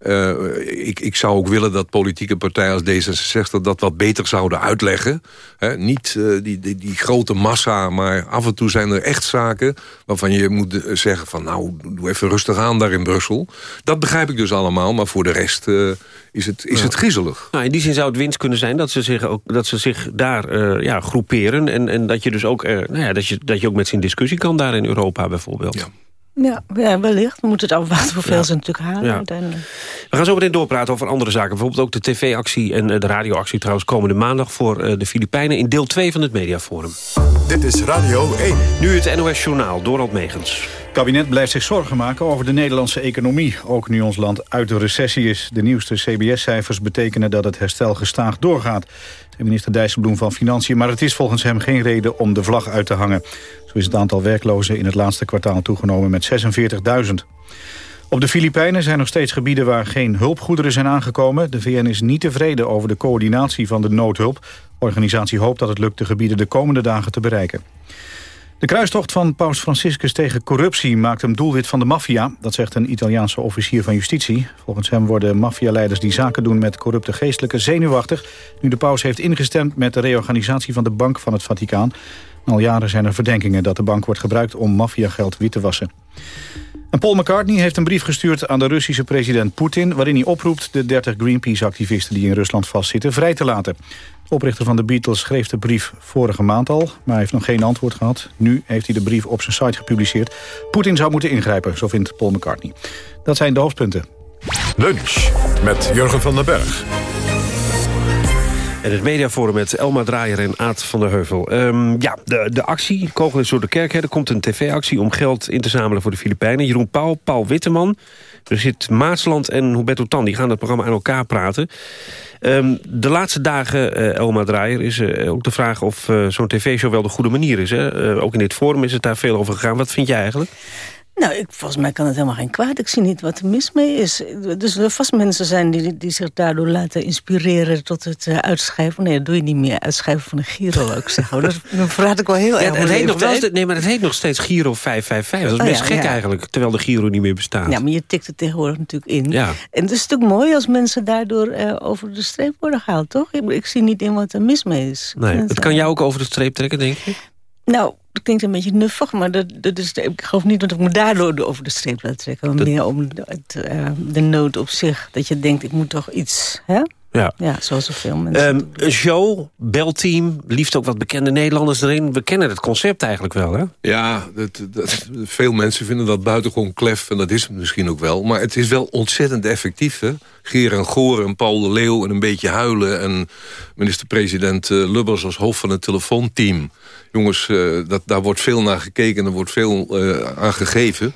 Eh, ik, ik zou ook willen dat politieke partijen als D66 dat wat beter zouden uitleggen. Niet eh, die, die, die grote massa, maar af en toe zijn er echt zaken... waarvan je moet eh, zeggen van nou, doe even rustig aan daar in Brussel. Dat begrijp ik dus allemaal, maar voor de rest is, het, is Ja. het griezelig. Nou, in die zin zou het winst kunnen zijn dat ze zich, ook, dat ze zich daar ja, groeperen. En, en dat je dus ook, nou ja, dat je, dat je ook met ze in discussie kan daar in Europa bijvoorbeeld. Ja, ja, wellicht. We moeten het afwachten hoeveel Ja. ze natuurlijk halen Ja. uiteindelijk. We gaan zo meteen doorpraten over andere zaken. Bijvoorbeeld ook de tv-actie en eh, de radioactie trouwens komende maandag... voor eh, de Filipijnen in deel 2 van het Mediaforum. Dit is Radio 1. Nu het NOS Journaal, Dorald Megens. Het kabinet blijft zich zorgen maken over de Nederlandse economie. Ook nu ons land uit de recessie is. De nieuwste CBS-cijfers betekenen dat het herstel gestaag doorgaat. Zei minister Dijsselbloem van Financiën. Maar het is volgens hem geen reden om de vlag uit te hangen. Is het aantal werklozen in het laatste kwartaal toegenomen met 46.000. Op de Filipijnen zijn nog steeds gebieden waar geen hulpgoederen zijn aangekomen. De VN is niet tevreden over de coördinatie van de noodhulp. De organisatie hoopt dat het lukt de gebieden de komende dagen te bereiken. De kruistocht van paus Franciscus tegen corruptie maakt hem doelwit van de maffia. Dat zegt een Italiaanse officier van justitie. Volgens hem worden maffialeiders die zaken doen met corrupte geestelijken zenuwachtig... nu de paus heeft ingestemd met de reorganisatie van de Bank van het Vaticaan. Al jaren zijn er verdenkingen dat de bank wordt gebruikt om maffiageld wit te wassen. En Paul McCartney heeft een brief gestuurd aan de Russische president Poetin... waarin hij oproept de 30 Greenpeace-activisten die in Rusland vastzitten vrij te laten. De oprichter van de Beatles schreef de brief vorige maand al... maar heeft nog geen antwoord gehad. Nu heeft hij de brief op zijn site gepubliceerd. Poetin zou moeten ingrijpen, zo vindt Paul McCartney. Dat zijn de hoofdpunten. Lunch met Jurgen van den Berg. En het mediaforum met Elma Draaier en Aad van der Heuvel. Ehm, ja, de, de actie, Kogel is door de kerk. hè. Er komt een tv-actie om geld in te zamelen voor de Filipijnen. Jeroen Pauw, Paul Witteman, zit Maasland en Huberto Tan. Die gaan het programma aan elkaar praten. Ehm, de laatste dagen, eh, Elma Draaier, is eh, ook de vraag of eh, zo'n tv-show wel de goede manier is. Hè? Ook in dit forum is het daar veel over gegaan. Wat vind jij eigenlijk? Nou, ik, volgens mij kan het helemaal geen kwaad. Ik zie niet wat er mis mee is. Dus er vast mensen zijn die, die zich daardoor laten inspireren... tot het eh, uitschrijven. Nee, dat doe je niet meer. Uitschrijven van een giro, ook zeggen. Dat, <laughs> dan verraad ik wel heel Ja, erg het heet nog wel, nee, maar het heet nog steeds Giro 555. Dat is Oh, best ja, gek ja. eigenlijk, terwijl de Giro niet meer bestaat. Ja, maar je tikt het tegenwoordig natuurlijk in. Ja. En het is natuurlijk mooi als mensen daardoor eh, over de streep worden gehaald, toch? Ik, ik zie niet in wat er mis mee is. Ik Nee, het kan jou ook over de streep trekken, denk je? Nou, dat klinkt een beetje nuffig, maar dat, dat is, ik geloof niet dat ik me daardoor over de streep laat trekken. Maar meer om de, het, eh, de nood op zich. Dat je denkt, ik moet toch iets... Hè? Ja. Ja, zoals zoveel mensen. Ehm, een show, belteam, liefst ook wat bekende Nederlanders erin. We kennen het concept eigenlijk wel, hè? Ja, dat, dat- veel mensen vinden dat buitengewoon klef. En dat is het misschien ook wel. Maar het is wel ontzettend effectief. Hè? Geer en Goor en Paul de Leeuw en een beetje huilen. En minister-president eh, Lubbers als hoofd van het telefoonteam. Jongens, eh, dat, daar wordt veel naar gekeken en er wordt veel eh, aan gegeven.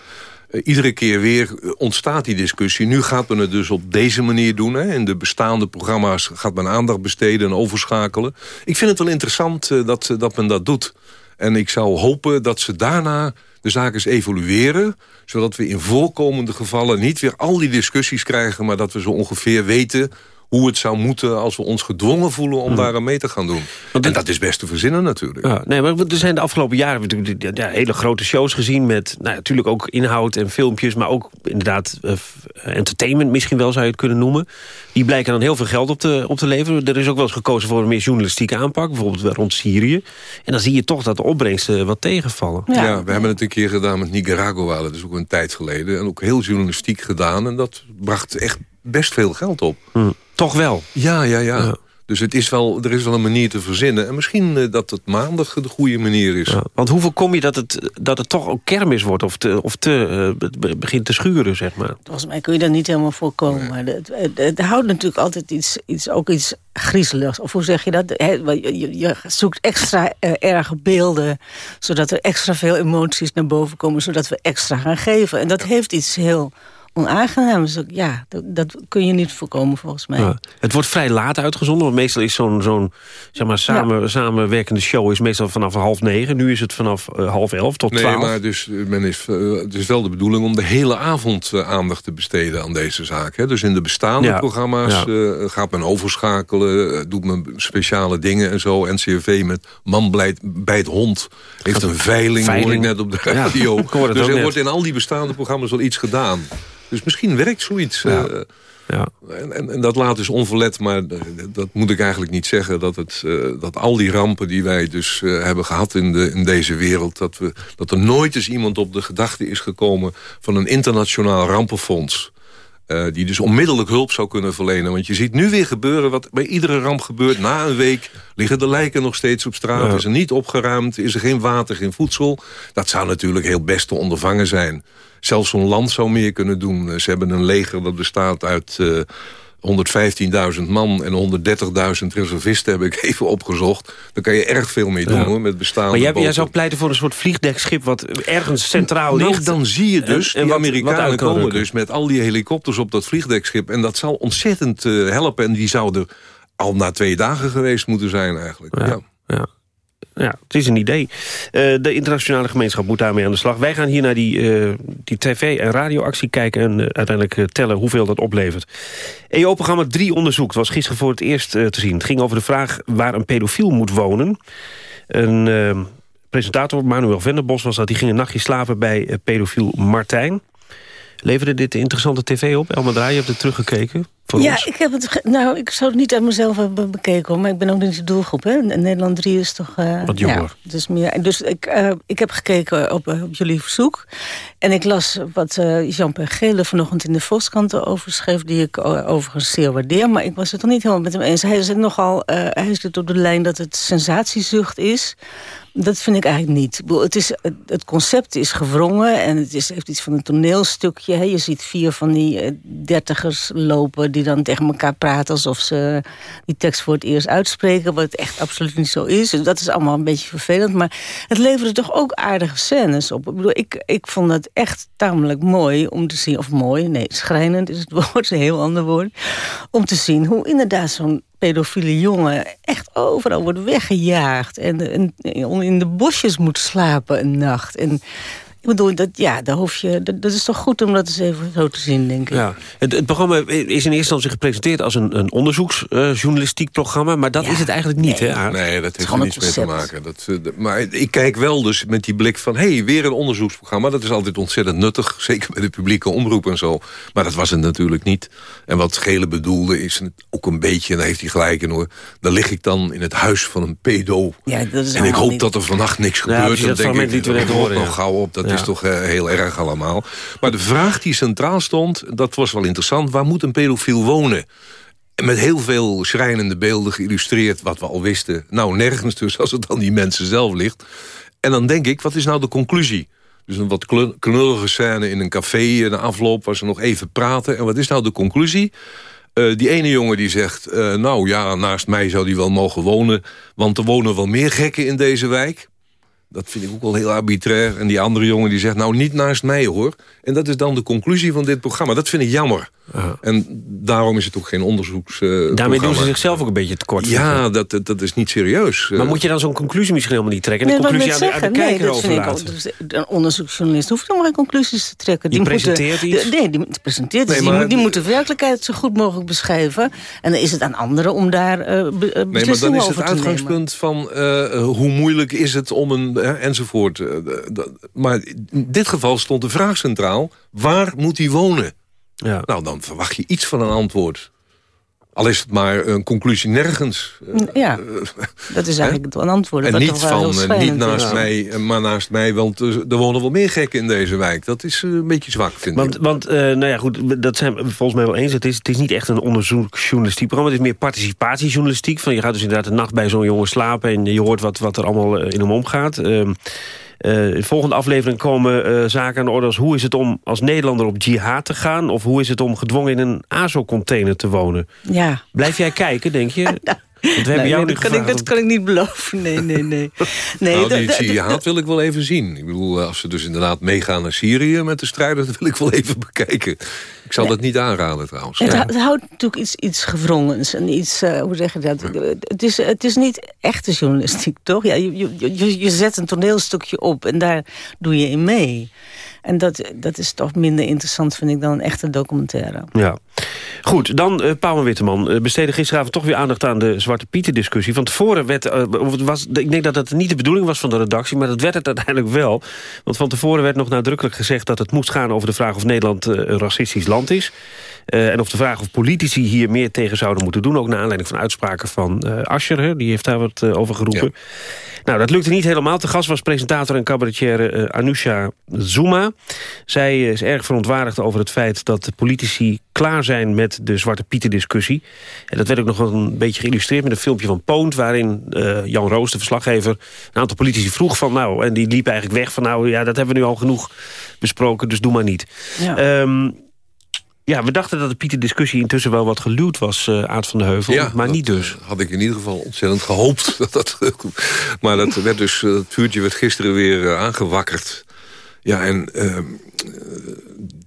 Eh, iedere keer weer ontstaat die discussie. Nu gaat men het dus op deze manier doen. Hè. In de bestaande programma's gaat men aandacht besteden en overschakelen. Ik vind het wel interessant dat, dat men dat doet. En ik zou hopen dat ze daarna de zaak eens evolueren... zodat we in voorkomende gevallen niet weer al die discussies krijgen... maar dat we zo ongeveer weten hoe het zou moeten... als we ons gedwongen voelen om daar aan mee te gaan doen. En dat is best te verzinnen natuurlijk. Ja, nee, maar er zijn de afgelopen jaren natuurlijk ja, hele grote shows gezien... met nou, ja, natuurlijk ook inhoud en filmpjes... maar ook inderdaad eh, f- entertainment misschien wel zou je het kunnen noemen. Die blijken dan heel veel geld op te, op te leveren. Er is ook wel eens gekozen voor een meer journalistieke aanpak... bijvoorbeeld rond Syrië. En dan zie je toch dat de opbrengsten wat tegenvallen. Ja. we hebben het een keer gedaan met Nicaragua. Dat is ook een tijd geleden. En ook heel journalistiek gedaan. En dat bracht echt best veel geld op. Hm, Toch wel? Ja, ja, ja. Dus het is wel, er is wel een manier te verzinnen. En misschien eh, dat het maandag de goede manier is. Want hoe voorkom je dat het, dat het toch ook kermis wordt... of, te, of te, eh, be- begint te schuren, zeg maar? Volgens mij kun je dat niet helemaal voorkomen. Het, het, het houdt natuurlijk altijd iets, iets, ook iets griezeligs. Of hoe zeg je dat? Hè, Je, je- je zoekt extra eh, erge beelden... zodat er extra veel emoties naar boven komen... zodat we extra gaan geven. En dat heeft iets heel onaangenaams. Dus Ja, dat, dat kun je niet voorkomen volgens mij. Ja. Het wordt vrij laat uitgezonden, want meestal is zo'n zo'n zeg maar, samen, samenwerkende show is meestal vanaf half negen. Nu is het vanaf eh, half elf tot Nee, twaalf. maar dus, eh, men is, eh, het is wel de bedoeling om de hele avond aandacht te besteden aan deze zaak. Hè? Dus in de bestaande Ja. programma's Ja. eh, gaat men overschakelen, doet men speciale dingen en zo. NCRV met man blijt, bijt hond, heeft een veiling, hoor ik net op de radio. <laughs> het dus er net. wordt in al die bestaande programma's wel iets gedaan. Dus misschien werkt zoiets. Ja. eh, Ja. en, en, en dat laat dus onverlet, maar dat moet ik eigenlijk niet zeggen... dat, het, eh, dat al die rampen die wij dus eh, hebben gehad in, de, in deze wereld... Dat, we, dat er nooit eens iemand op de gedachte is gekomen... van een internationaal rampenfonds... eh, die dus onmiddellijk hulp zou kunnen verlenen. Want je ziet nu weer gebeuren wat bij iedere ramp gebeurt. Na een week liggen de lijken nog steeds op straat. Ja. Is er niet opgeruimd, is er geen water, geen voedsel. Dat zou natuurlijk heel best te ondervangen zijn. Zelfs zo'n land zou meer kunnen doen. Eh, Ze hebben een leger dat bestaat uit eh 115.000 man en 130.000 reservisten heb ik <laughs> even opgezocht. Daar kan je erg veel mee doen Ja. hoor, met bestaande Maar jij, jij zou pleiten voor een soort vliegdekschip... wat ergens centraal Nou, ligt. dan zie je dus, En- en die wat- Amerikanen komen rukken. dus met al die helikopters op dat vliegdekschip. En dat zal ontzettend eh, helpen. En die zouden al na twee dagen geweest moeten zijn eigenlijk. Ja. Ja. Ja, het is een idee. Eh, de internationale gemeenschap moet daarmee aan de slag. Wij gaan hier naar die, eh, die tv- en radioactie kijken... en eh, uiteindelijk tellen hoeveel dat oplevert. EO-programma 3 onderzoekt was gisteren voor het eerst te zien. Het ging over de vraag waar een pedofiel moet wonen. Een presentator, Manuel Venderbos was dat... die ging een nachtje slapen bij pedofiel Martijn. Leverde dit interessante tv op? Elma Draai, je hebt het teruggekeken voor ja, ons. ik heb het. Nou, ik zou het niet uit mezelf hebben bekeken, hoor, maar ik ben ook niet de doelgroep. Hè? Nederland 3 is toch. eh, Wat jonger. Ja, dus meer, dus ik, eh, ik heb gekeken op, eh, op jullie verzoek. En ik las wat Jean-Pierre Gele vanochtend in de Volkskrant over schreef, die ik overigens zeer waardeer. Maar ik was het er niet helemaal met hem eens. Hij zit nogal. hij zit op de lijn dat het sensatiezucht is. Dat vind ik eigenlijk niet. Het, is, het, concept is gewrongen en het is, heeft iets van een toneelstukje. Je ziet vier van die eh, dertigers lopen die dan tegen elkaar praten... alsof ze die tekst voor het eerst uitspreken, wat echt absoluut niet zo is. Dus dat is allemaal een beetje vervelend. Maar het leverde toch ook aardige scènes op. Ik bedoel, ik, ik vond het echt tamelijk mooi om te zien... of mooi, nee, schrijnend is het <laughs> woord, een heel ander woord... om te zien hoe inderdaad zo'n pedofiele jongen echt overal wordt weggejaagd. En, en in de bosjes moet slapen een nacht. En ik bedoel, dat, ja, daar hoef je, dat, dat is toch goed om dat eens even zo te zien, denk ik. Ja. Het, het programma is in eerste instantie gepresenteerd als een, een onderzoeksjournalistiek programma... maar dat is het eigenlijk niet, hè? Aart? Nee, dat heeft er gewoon niets mee te maken. Dat, eh, maar ik kijk wel dus met die blik van... hé, hey, weer een onderzoeksprogramma. Dat is altijd ontzettend nuttig. <laughs> Zeker bij de publieke omroep en zo. Maar dat was het natuurlijk niet. En wat Gele bedoelde is ook een beetje... en daar heeft hij gelijk in hoor. Dan lig ik dan in het huis van een pedo. Ja, dat is en ik hoop niet- dat er vannacht niks Ja, gebeurt. dat denk ik, lieten we net dat hoort horen, nog ja. gauw op. Dat Ja. is toch eh, heel erg allemaal. Maar de vraag die centraal stond, dat was wel interessant. Waar moet een pedofiel wonen? En met heel veel schrijnende beelden geïllustreerd wat we al wisten. Nou, nergens dus als het aan die mensen zelf ligt. En dan denk ik, wat is nou de conclusie? Dus een wat knullige scène in een café, in de afloop... waar ze nog even praten. En wat is nou de conclusie? Eh, die ene jongen die zegt... eh, nou ja, naast mij zou die wel mogen wonen... want er wonen wel meer gekken in deze wijk. Dat vind ik ook wel heel arbitrair. En die andere jongen die zegt, nou niet naast mij hoor. En dat is dan de conclusie van dit programma. Dat vind ik jammer. En daarom is het ook geen onderzoeks. eh, Daarmee doen ze zichzelf ook een beetje tekort. Ja, dat, dat, dat is niet serieus. Maar moet je dan zo'n conclusie misschien helemaal niet trekken? Nee, de conclusie aan de, aan de kijker nee, dat vind ik overlaten? ook. Dus Een onderzoeksjournalist hoeft helemaal geen conclusies te trekken. Die moeten- presenteert iets? de- nee, die presenteert iets. Nee, die, maar- die moet de werkelijkheid zo goed mogelijk beschrijven. En dan is het aan anderen om daar eh be- eh, Nee, maar dan is het uitgangspunt van eh, hoe moeilijk is het om een... eh, enzovoort. Eh, maar in dit geval stond de vraag centraal... waar moet hij wonen? Ja. Nou, dan verwacht je iets van een antwoord. Al is het maar een conclusie nergens. Ja, dat is <laughs> eigenlijk het antwoord. En niet, van, eh, niet naast is. mij, eh, maar naast mij. Want er wonen wel meer gekken in deze wijk. Dat is eh, een beetje zwak, vind Want, ik. want eh, nou ja, goed, dat zijn we volgens mij wel eens. Het is, het is niet echt een onderzoeksjournalistiek programma. Het is meer participatiejournalistiek. Van je gaat dus inderdaad een nacht bij zo'n jongen slapen... en je hoort wat, wat er allemaal eh, in hem omgaat. Ehm, eh, in de volgende aflevering komen eh, zaken aan de orde als... hoe is het om als Nederlander op jihad te gaan... of hoe is het om gedwongen in een ASO-container te wonen? Ja. Blijf jij kijken, denk je? <laughs> Want we hebben Nee, jou nee, nu dat, kan ik, dat kan ik niet beloven. Nee, nee, nee. <laughs> nee nou, dat- die jihad wil ik wel even zien. Ik bedoel, als ze dus inderdaad meegaan naar Syrië met de strijders... dat wil ik wel even bekijken. Ik zal dat niet aanraden trouwens. Het, Ja. hou- het houdt natuurlijk iets, iets gewrongens en iets, eh, hoe zeg je dat? Het is, het is niet echte journalistiek, toch? Ja, je, je, je, je zet een toneelstukje op en daar doe je in mee. En dat, dat is toch minder interessant, vind ik, dan een echte documentaire. Ja. Goed, dan eh Paul Witteman. Uh, besteden gisteravond toch weer aandacht aan de Zwarte Pieten-discussie. Van tevoren werd... eh, was, ik denk dat dat niet de bedoeling was van de redactie... maar dat werd het uiteindelijk wel. Want van tevoren werd nog nadrukkelijk gezegd... dat het moest gaan over de vraag of Nederland een racistisch land is. Eh, en of de vraag of politici hier meer tegen zouden moeten doen. Ook naar aanleiding van uitspraken van eh Ascher. Hè, die heeft daar wat eh, over geroepen. Nou, dat lukte niet helemaal. Te gast was presentator en cabaretière eh, Anusha Zuma. Zij is erg verontwaardigd over het feit dat de politici klaar zijn met de Zwarte Pieten-discussie. En dat werd ook nog een beetje geïllustreerd met een filmpje van Poont... waarin Jan Roos, de verslaggever, een aantal politici vroeg van... nou, en die liep eigenlijk weg van... nou, ja, dat hebben we nu al genoeg besproken, dus doe maar niet. Ja. Ehm, ja, we dachten dat de Pieten-discussie intussen wel wat geluwd was, eh Aad van de Heuvel. Ja, maar niet dus. eh, had ik in ieder geval ontzettend gehoopt. <laughs> Dat dat, maar dat werd dus, eh, het vuurtje werd gisteren weer eh, aangewakkerd. Ja, en ehm, eh,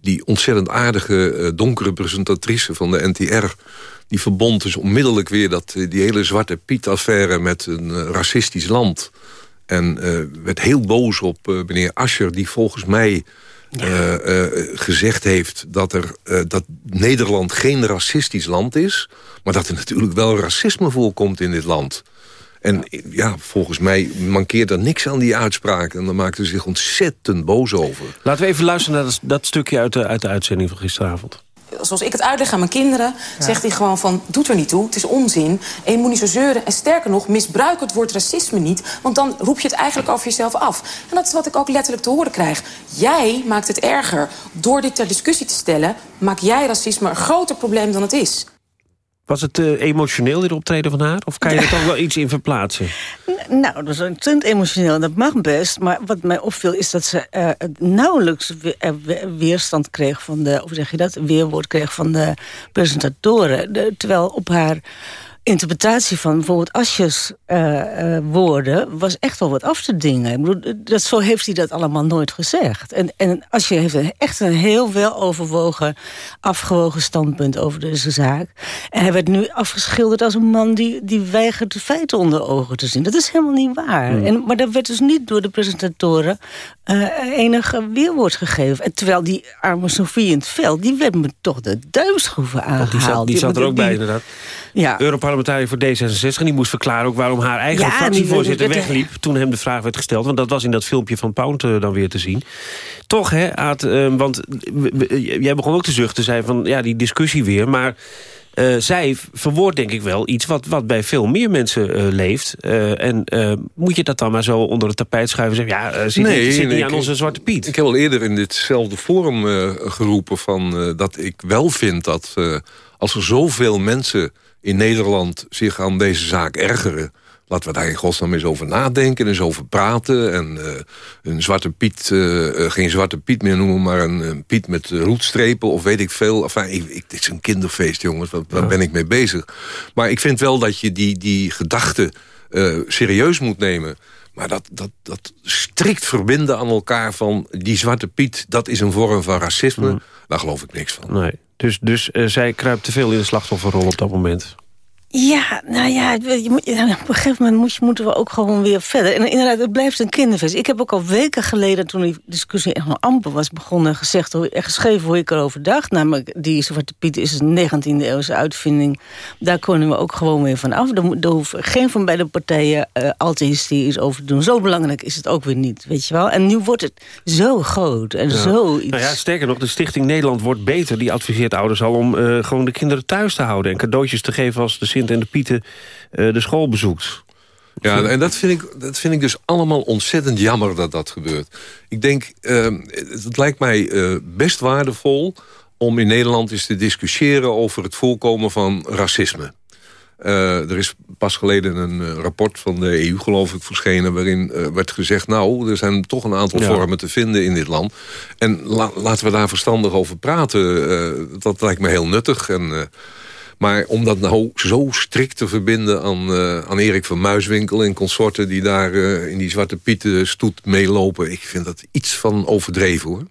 die ontzettend aardige eh, donkere presentatrice van de NTR... die verbond dus onmiddellijk weer dat, eh, die hele Zwarte Piet-affaire... met een eh, racistisch land. En eh, werd heel boos op eh, meneer Ascher... die volgens mij eh, eh, gezegd heeft dat, er, eh, dat Nederland geen racistisch land is... maar dat er natuurlijk wel racisme voorkomt in dit land. En ja, volgens mij mankeert er niks aan die uitspraak. En daar maakte ze zich ontzettend boos over. Laten we even luisteren naar dat, dat stukje uit de, uit de uitzending van gisteravond. Zoals ik het uitleg aan mijn kinderen, zegt hij gewoon van... doet er niet toe, het is onzin. En je moet niet zo zeuren. En sterker nog, misbruik het woord racisme niet... want dan roep je het eigenlijk over jezelf af. En dat is wat ik ook letterlijk te horen krijg. Jij maakt het erger. Door dit ter discussie te stellen... maak jij racisme een groter probleem dan het is. Was het eh, emotioneel, dit optreden van haar? Of kan je er toch wel iets in verplaatsen? <laughs> Nou, dat is ontzettend emotioneel. Dat mag best. Maar wat mij opviel is dat ze eh, nauwelijks we- eh, we- weerstand kreeg van de... Hoe zeg je dat? Weerwoord kreeg van de presentatoren. Terwijl op haar interpretatie van bijvoorbeeld Asjes eh, eh, woorden... was echt wel wat af te dingen. Ik bedoel, dat, zo heeft hij dat allemaal nooit gezegd. En, en Asje heeft een, echt een heel wel overwogen, afgewogen standpunt over deze zaak. En hij werd nu afgeschilderd als een man die, die weigert de feiten onder ogen te zien. Dat is helemaal niet waar. Hmm. En, maar dat werd dus niet door de presentatoren eh enig weerwoord gegeven. En terwijl die arme Sofie in het veld, die werd me toch de duimschroeven aangehaald. Die zat, die zat er ook bij, inderdaad. Ja. Europarlementariër voor D66. En die moest verklaren ook waarom haar eigen Ja, fractievoorzitter die- die- wegliep... toen hem de vraag werd gesteld. Want dat was in dat filmpje van Pound eh, dan weer te zien. Toch, hè, Aad, eh, want we- jij begon ook te zuchten. Zei van, ja, die discussie weer. Maar eh, zij verwoordt denk ik wel iets wat, wat bij veel meer mensen eh, leeft. Eh, en eh, moet je dat dan maar zo onder het tapijt schuiven? en Zeggen, ja, eh, zit, niet, zit niet ik- aan onze Zwarte Piet. Ik heb al eerder in ditzelfde forum eh, geroepen... Van, eh, dat ik wel vind dat eh, als er zoveel mensen in Nederland... zich aan deze zaak ergeren... laten we daar in godsnaam eens over nadenken, eens over praten... en eh, een Zwarte Piet, eh, eh, geen Zwarte Piet meer noemen... maar een, een Piet met roetstrepen of weet ik veel. Enfin, ik, ik, dit is een kinderfeest, jongens, waar, ben ik mee bezig? Maar ik vind wel dat je die, die gedachten serieus moet nemen... Maar dat, dat, dat strikt verbinden aan elkaar van... die Zwarte Piet, dat is een vorm van racisme... Mm. daar geloof ik niks van. Nee. Dus, dus eh, zij kruipt te veel in de slachtofferrol op dat moment. Ja, nou ja, je moet, op een gegeven moment moet, moeten we ook gewoon weer verder. En inderdaad, het blijft een kinderfeest. Ik heb ook al weken geleden, toen die discussie echt nog amper was begonnen... gezegd, geschreven hoe ik erover dacht. Namelijk, die Zwarte Piet is een 19e eeuwse uitvinding. Daar kunnen we ook gewoon weer van af. Daar, hoeft geen van beide partijen uh, altijd hysterisch over te doen. Zo belangrijk is het ook weer niet, weet je wel. En nu wordt het zo groot en zo iets... Nou ja, sterker nog, de Stichting Nederland wordt beter. Die adviseert ouders al om uh, gewoon de kinderen thuis te houden... en cadeautjes te geven als de Sint en de Pieten uh, de school bezoekt. Ja, en dat vind, ik, dat vind ik dus allemaal ontzettend jammer dat dat gebeurt. Ik denk, uh, het lijkt mij uh, best waardevol om in Nederland eens te discussiëren... over het voorkomen van racisme. Uh, er is pas geleden een rapport van de EU, geloof ik, verschenen... waarin werd gezegd, nou, er zijn toch een aantal ja. vormen te vinden in dit land. En la laten we daar verstandig over praten. Dat lijkt me heel nuttig. En, maar om dat nou zo strikt te verbinden aan, uh, aan Erik van Muiswinkel... en consorten die daar uh, in die Zwarte Pieten stoet meelopen... ik vind dat iets van overdreven, hoor.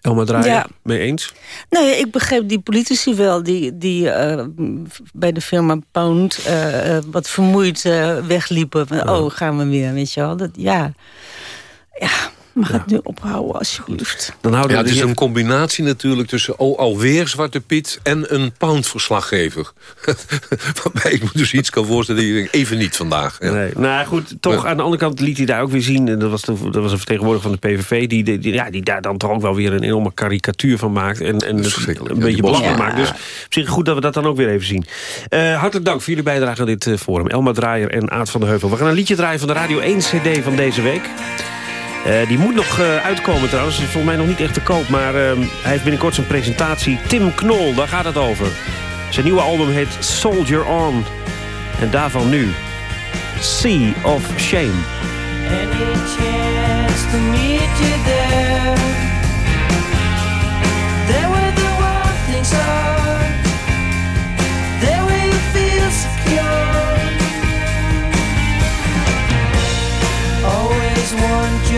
Elma Draaier, ja. mee eens? Nee, ik begreep die politici wel... die, die uh, bij de firma Pound wat vermoeid wegliepen. Van, ja. Oh, gaan we weer, weet je wel. Dat, ja, ja Mag ja. het nu ophouden, alsjeblieft. Dan houden ja, het is een combinatie natuurlijk tussen oh, alweer Zwarte Piet... en een pound-verslaggever. <laughs> Waarbij ik me dus iets kan voorstellen... die even niet vandaag. Ja. Nee. Nou goed, toch aan de andere kant liet hij daar ook weer zien... en dat was, de, dat was een vertegenwoordiger van de PVV... Die, die, die, ja, die daar dan toch ook wel weer een enorme karikatuur van maakt... en, en het een beetje belachelijk maakt. Dus op zich goed dat we dat dan ook weer even zien. Uh, hartelijk dank voor jullie bijdrage aan dit uh, forum. Elma Draaier en Aad van der Heuvel. We gaan een liedje draaien van de Radio 1 CD van deze week. Uh, die moet nog uh, uitkomen trouwens. Is volgens mij nog niet echt te koop. Maar uh, hij heeft binnenkort zijn presentatie. Tim Knol, daar gaat het over. Zijn nieuwe album heet Soldier On. En daarvan nu Sea of Shame.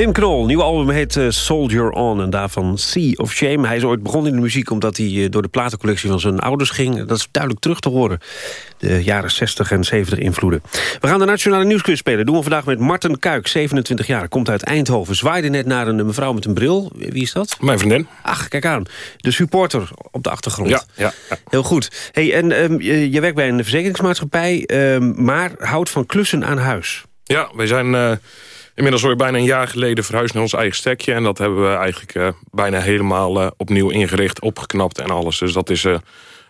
Tim Knol, nieuw album heet uh, Soldier On en daarvan Sea of Shame. Hij is ooit begonnen in de muziek omdat hij uh, door de platencollectie van zijn ouders ging. Dat is duidelijk terug te horen. De jaren 60 en 70 invloeden. We gaan de Nationale Nieuwsquiz spelen. doen we vandaag met Marten Kuik, 27 jaar. Komt uit Eindhoven. Zwaaide net naar een mevrouw met een bril. Wie is dat? Mijn vriendin. Ach, kijk aan. De supporter op de achtergrond. Ja, ja. ja. Heel goed. Hey, en um, je, je, werkt bij een verzekeringsmaatschappij... Um, maar houdt van klussen aan huis. Ja, wij zijn... Uh, Inmiddels weer bijna een jaar geleden verhuisd naar ons eigen stekje. En dat hebben we eigenlijk uh, bijna helemaal uh, opnieuw ingericht, opgeknapt en alles. Dus dat is uh,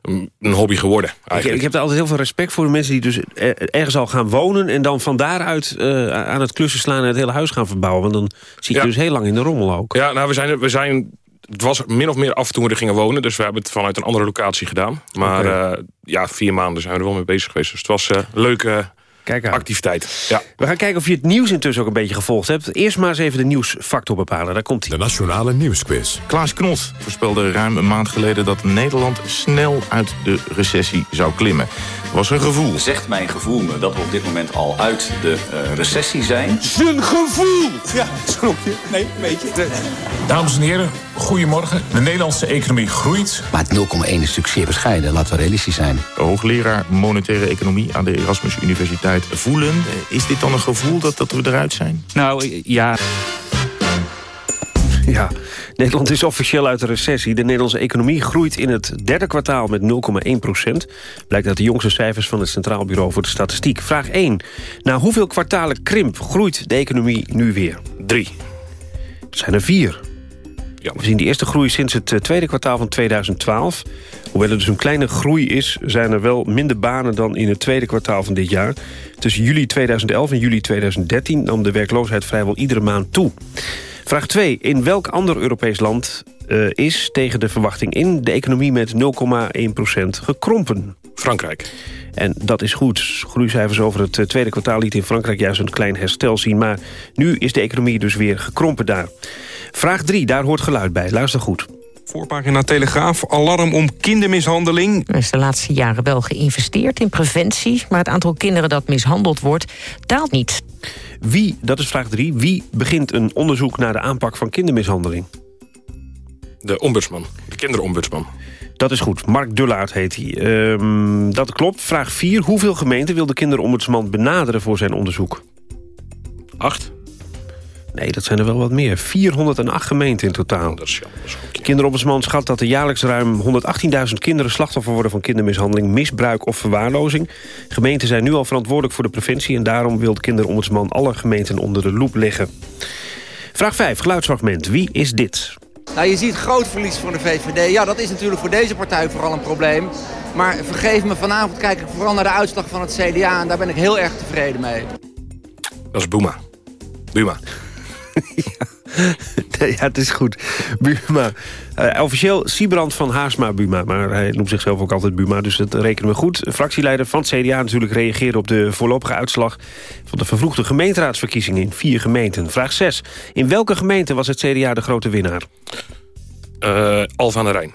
een hobby geworden. Ik, ik, heb er altijd heel veel respect voor de mensen die dus ergens al gaan wonen... en dan van daaruit aan het klussen slaan en het hele huis gaan verbouwen. Want dan zie je ja. dus heel lang in de rommel ook. Ja, nou, we zijn... We zijn het was min of meer af toen we er gingen wonen. Dus we hebben het vanuit een andere locatie gedaan. Maar okay. ja, vier maanden zijn we er wel mee bezig geweest. Dus het was een leuke Kijk aan. activiteit. Ja. We gaan kijken of je het nieuws intussen ook een beetje gevolgd hebt. Eerst maar eens even de nieuwsfactor bepalen. Daar komt hij. De Nationale Nieuwsquiz. Klaas Knot voorspelde ruim een maand geleden... dat Nederland snel uit de recessie zou klimmen. Was een gevoel. Zegt mijn gevoel me dat we op dit moment al uit de uh, recessie zijn? Zijn gevoel! Ja, schrokje. Nee, weet je. Dames en heren, goedemorgen. De Nederlandse economie groeit. Maar het 0,1 is natuurlijk zeer bescheiden. Laten we realistisch zijn. Hoogleraar Monetaire Economie aan de Erasmus Universiteit voelen. Is dit dan een gevoel dat, dat we eruit zijn? Nou, ja... Ja, Nederland is officieel uit de recessie. De Nederlandse economie groeit in het derde kwartaal met 0,1 procent. Blijkt uit de jongste cijfers van het Centraal Bureau voor de Statistiek. Vraag 1. Na hoeveel kwartalen krimp groeit de economie nu weer? Drie. Het zijn er vier. Ja. We zien de eerste groei sinds het tweede kwartaal van 2012. Hoewel er dus een kleine groei is... zijn er wel minder banen dan in het tweede kwartaal van dit jaar. Tussen juli 2011 en juli 2013 nam de werkloosheid vrijwel iedere maand toe. Vraag 2. In welk ander Europees land uh, is tegen de verwachting in... de economie met 0,1% gekrompen? Frankrijk. En dat is goed. Groeicijfers over het tweede kwartaal liet in Frankrijk juist een klein herstel zien. Maar nu is de economie dus weer gekrompen daar. Vraag 3, daar hoort geluid bij. Luister goed. Voorpagina Telegraaf, alarm om kindermishandeling. Er is de laatste jaren wel geïnvesteerd in preventie... maar het aantal kinderen dat mishandeld wordt, daalt niet. Wie, dat is vraag 3, wie begint een onderzoek naar de aanpak van kindermishandeling? De ombudsman, de kinderombudsman. Dat is goed. Mark Dullaert heet hij. Um, dat klopt. Vraag 4. Hoeveel gemeenten wil de kinderombudsman benaderen voor zijn onderzoek? Acht. Nee, dat zijn er wel wat meer. 408 gemeenten in totaal. Dat is kinderombudsman schat dat er jaarlijks ruim 118.000 kinderen slachtoffer worden van kindermishandeling, misbruik of verwaarlozing. Gemeenten zijn nu al verantwoordelijk voor de preventie en daarom wil de kinderombudsman alle gemeenten onder de loep leggen. Vraag 5, geluidsfragment. Wie is dit? Nou, je ziet groot verlies voor de VVD. Ja, dat is natuurlijk voor deze partij vooral een probleem. Maar vergeef me, vanavond kijk ik vooral naar de uitslag van het CDA... en daar ben ik heel erg tevreden mee. Dat is Boema. Buma. <laughs> ja. Nee, ja, het is goed. Buma. Uh, officieel Siebrand van Haasma Buma. Maar hij noemt zichzelf ook altijd Buma, dus dat rekenen we goed. Fractieleider van het CDA natuurlijk reageerde op de voorlopige uitslag... van de vervroegde gemeenteraadsverkiezingen in vier gemeenten. Vraag 6. In welke gemeente was het CDA de grote winnaar? Uh, Alphen aan de Rijn.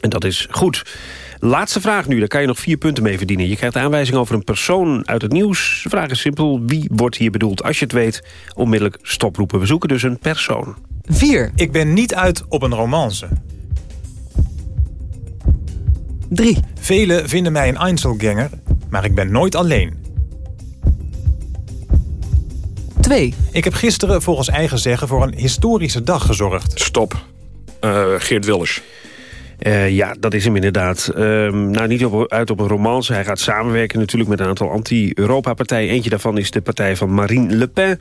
En dat is goed. Laatste vraag nu, daar kan je nog vier punten mee verdienen. Je krijgt de aanwijzing over een persoon uit het nieuws. De vraag is simpel, wie wordt hier bedoeld? Als je het weet, onmiddellijk stoproepen. We zoeken dus een persoon. 4. Ik ben niet uit op een romance. 3. Velen vinden mij een Einzelganger, maar ik ben nooit alleen. 2. Ik heb gisteren volgens eigen zeggen voor een historische dag gezorgd. Stop. Uh, Geert Wilders. Uh, ja, dat is hem inderdaad. Uh, nou, niet op, uit op een romance. Hij gaat samenwerken natuurlijk met een aantal anti-Europa-partijen. Eentje daarvan is de partij van Marine Le Pen.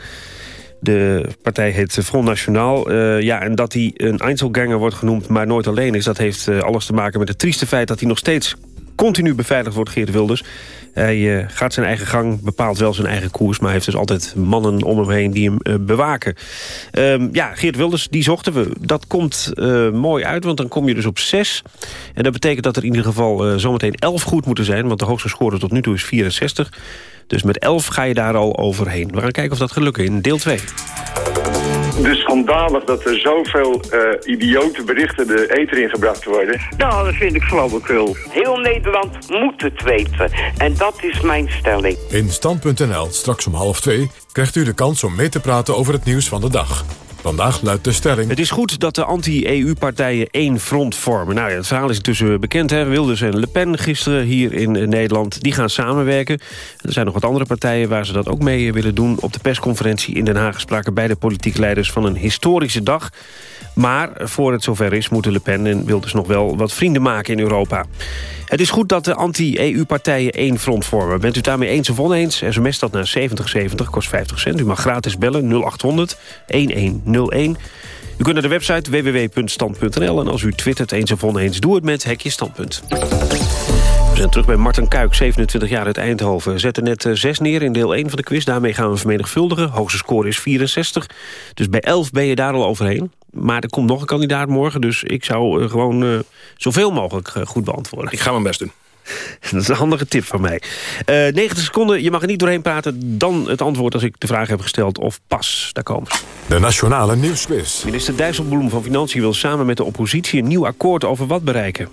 De partij heet Front National. Uh, ja, en dat hij een Einzelganger wordt genoemd, maar nooit alleen is... dat heeft alles te maken met het trieste feit dat hij nog steeds continu beveiligd wordt, Geert Wilders. Hij uh, gaat zijn eigen gang, bepaalt wel zijn eigen koers... maar heeft dus altijd mannen om hem heen die hem uh, bewaken. Um, ja, Geert Wilders, die zochten we. Dat komt uh, mooi uit, want dan kom je dus op zes. En dat betekent dat er in ieder geval zometeen elf goed moeten zijn... want de hoogste score tot nu toe is 64. Dus met elf ga je daar al overheen. We gaan kijken of dat gaat lukken in deel 2 dus schandalig dat er zoveel uh, idiote berichten de eter ingebracht worden. Nou, dat vind ik flauwekul. Heel Nederland moet het weten. En dat is mijn stelling. In Stand.nl, straks om half twee, krijgt u de kans om mee te praten over het nieuws van de dag. Vandaag luidt de stelling... Het is goed dat de anti-EU-partijen één front vormen. Nou ja, het verhaal is intussen bekend. Hè? Wilders en Le Pen gisteren hier in Nederland. Die gaan samenwerken. Er zijn nog wat andere partijen waar ze dat ook mee willen doen. Op de persconferentie in Den Haag spraken beide politieke leiders... van een historische dag. Maar voor het zover is, moeten Le Pen en Wilders nog wel wat vrienden maken in Europa. Het is goed dat de anti-EU-partijen één front vormen. Bent u daarmee eens of oneens? SMS dat naar 7070, kost 50 cent. U mag gratis bellen 0800 1101. U kunt naar de website www.stand.nl. En als u twittert eens of oneens, doe het met Hekje Standpunt. We zijn terug bij Martin Kuik, 27 jaar uit Eindhoven. Zette net 6 neer in deel 1 van de quiz. Daarmee gaan we vermenigvuldigen. Hoogste score is 64. Dus bij 11 ben je daar al overheen. Maar er komt nog een kandidaat morgen. Dus ik zou uh, gewoon uh, zoveel mogelijk uh, goed beantwoorden. Ik ga mijn best doen. <laughs> Dat is een handige tip van mij. 90 seconden, je mag er niet doorheen praten. Dan het antwoord als ik de vraag heb gesteld of pas. Daar komen ze. De Nationale Nieuwsquiz. Minister Dijsselbloem van Financiën wil samen met de oppositie... een nieuw akkoord over wat bereiken?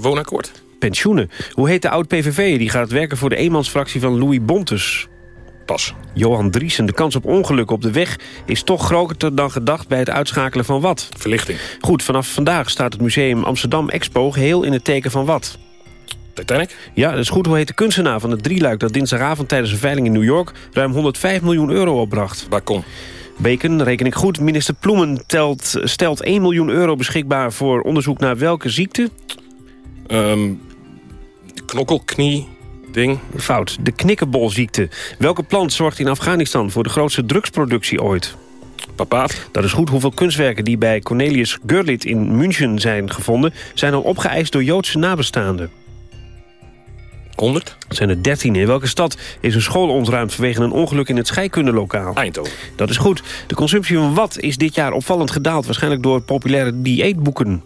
woonakkoord. Pensioenen. Hoe heet de oud-PVV die gaat werken voor de eenmansfractie van Louis Bontes? Pas. Johan Driesen, de kans op ongelukken op de weg is toch groter dan gedacht bij het uitschakelen van wat? Verlichting. Goed, vanaf vandaag staat het museum Amsterdam Expo geheel in het teken van wat? Titanic? Ja, dat is goed. Hoe heet de kunstenaar van het drieluik dat dinsdagavond tijdens een veiling in New York ruim 105 miljoen euro opbracht? Bacon. Bacon, reken ik goed. Minister Ploemen telt, stelt 1 miljoen euro beschikbaar voor onderzoek naar welke ziekte? Um, knokkelknie ding. Fout. De knikkenbolziekte. Welke plant zorgt in Afghanistan voor de grootste drugsproductie ooit? Papaat. Dat is goed. Hoeveel kunstwerken die bij Cornelius Gurlitt in München zijn gevonden... zijn al opgeëist door Joodse nabestaanden? 100. Dat zijn er 13. In welke stad is een school ontruimd vanwege een ongeluk in het scheikundelokaal? Eindhoven. Dat is goed. De consumptie van wat is dit jaar opvallend gedaald? Waarschijnlijk door populaire dieetboeken.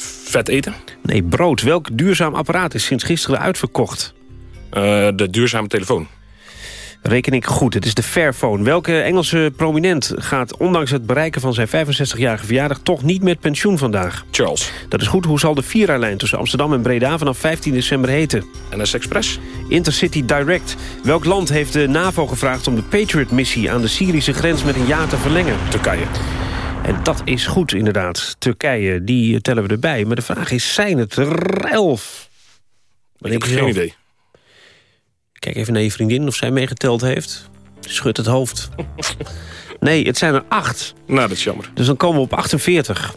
Vet eten? Nee, brood. Welk duurzaam apparaat is sinds gisteren uitverkocht? Uh, de duurzame telefoon. Reken ik goed, het is de Fairphone. Welke Engelse prominent gaat ondanks het bereiken van zijn 65-jarige verjaardag... toch niet met pensioen vandaag? Charles. Dat is goed. Hoe zal de Vierlijn tussen Amsterdam en Breda vanaf 15 december heten? NS Express. Intercity Direct. Welk land heeft de NAVO gevraagd om de Patriot-missie... aan de Syrische grens met een jaar te verlengen? Turkije. En dat is goed, inderdaad. Turkije, die tellen we erbij. Maar de vraag is, zijn het er elf? Ik heb geen idee. Kijk even naar je vriendin of zij meegeteld heeft. Schudt het hoofd. <laughs> nee, het zijn er acht. Nou, dat is jammer. Dus dan komen we op 48.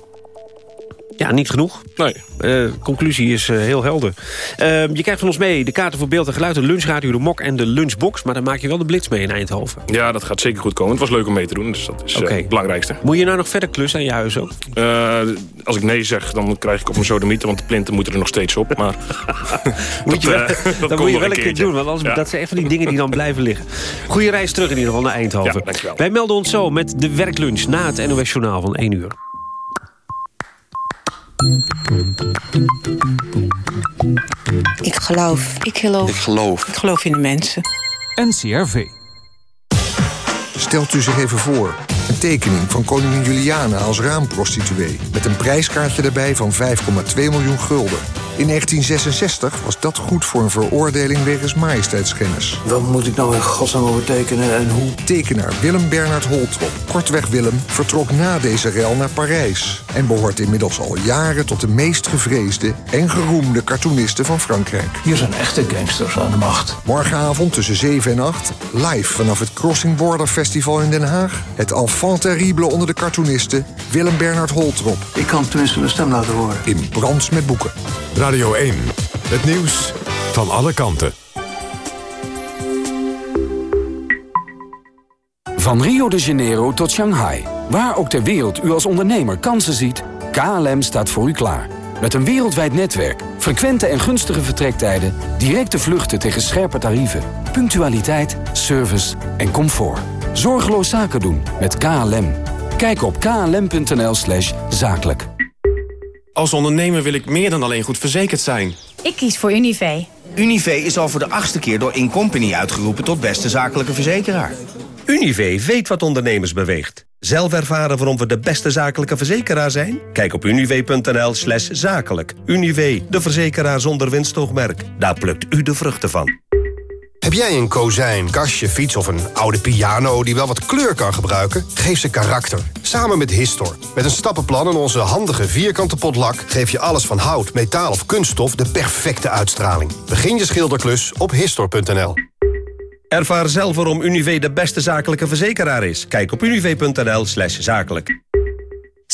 Ja, niet genoeg. Nee. Uh, conclusie is uh, heel helder. Uh, je krijgt van ons mee de kaarten voor beeld en geluid... de lunchradio, de mok en de lunchbox. Maar dan maak je wel de blitz mee in Eindhoven. Ja, dat gaat zeker goed komen. Het was leuk om mee te doen, dus dat is okay. het belangrijkste. Moet je nou nog verder klussen aan je huis ook? als ik nee zeg, dan krijg ik op mijn sodemieter... want de plinten moeten er nog steeds op. Maar <laughs> <laughs> moet je wel, dat, dat moet je wel een keer doen, want anders, ja. dat zijn echt van die dingen die dan blijven liggen. Goeie reis terug in ieder geval naar Eindhoven. Ja. Wij melden ons zo met de werklunch na het NOS Journaal van 1 uur. Ik geloof. Ik geloof. Ik geloof. Ik geloof in de mensen. NCRV. Stelt u zich even voor. Een tekening van koningin Juliana als raamprostituee... met een prijskaartje erbij van 5,2 miljoen gulden. In 1966 was dat goed voor een veroordeling wegens majesteitsschennis. Wat moet ik nou in godsnaam over tekenen en hoe? Tekenaar Willem Bernard Holtrop, kortweg Willem, vertrok na deze rel naar Parijs... en behoort inmiddels al jaren tot de meest gevreesde en geroemde cartoonisten van Frankrijk. Hier zijn echte gangsters aan de macht. Morgenavond tussen 7 en 8, live vanaf het Crossing Border Festival in Den Haag... het enfant terrible onder de cartoonisten, Willem Bernard Holtrop. Ik kan tenminste mijn stem laten horen. In Brands met Boeken. Radio 1. Het nieuws van alle kanten. Van Rio de Janeiro tot Shanghai. Waar ook ter wereld u als ondernemer kansen ziet... KLM staat voor u klaar. Met een wereldwijd netwerk, frequente en gunstige vertrektijden... directe vluchten tegen scherpe tarieven, punctualiteit, service en comfort. Zorgeloos zaken doen met KLM. Kijk op klm.nl zakelijk. Als ondernemer wil ik meer dan alleen goed verzekerd zijn. Ik kies voor Univé. Univé is al voor de achtste keer door Incompany uitgeroepen tot beste zakelijke verzekeraar. Univé weet wat ondernemers beweegt. Zelf ervaren waarom we de beste zakelijke verzekeraar zijn? Kijk op univé.nl slash zakelijk. Univé, de verzekeraar zonder winstoogmerk. Daar plukt u de vruchten van. Heb jij een kozijn, kastje, fiets of een oude piano die wel wat kleur kan gebruiken? Geef ze karakter. Samen met Histor. Met een stappenplan en onze handige vierkante potlak... geef je alles van hout, metaal of kunststof de perfecte uitstraling. Begin je schilderklus op Histor.nl. Ervaar zelf waarom Univé de beste zakelijke verzekeraar is. Kijk op univé.nl slash zakelijk.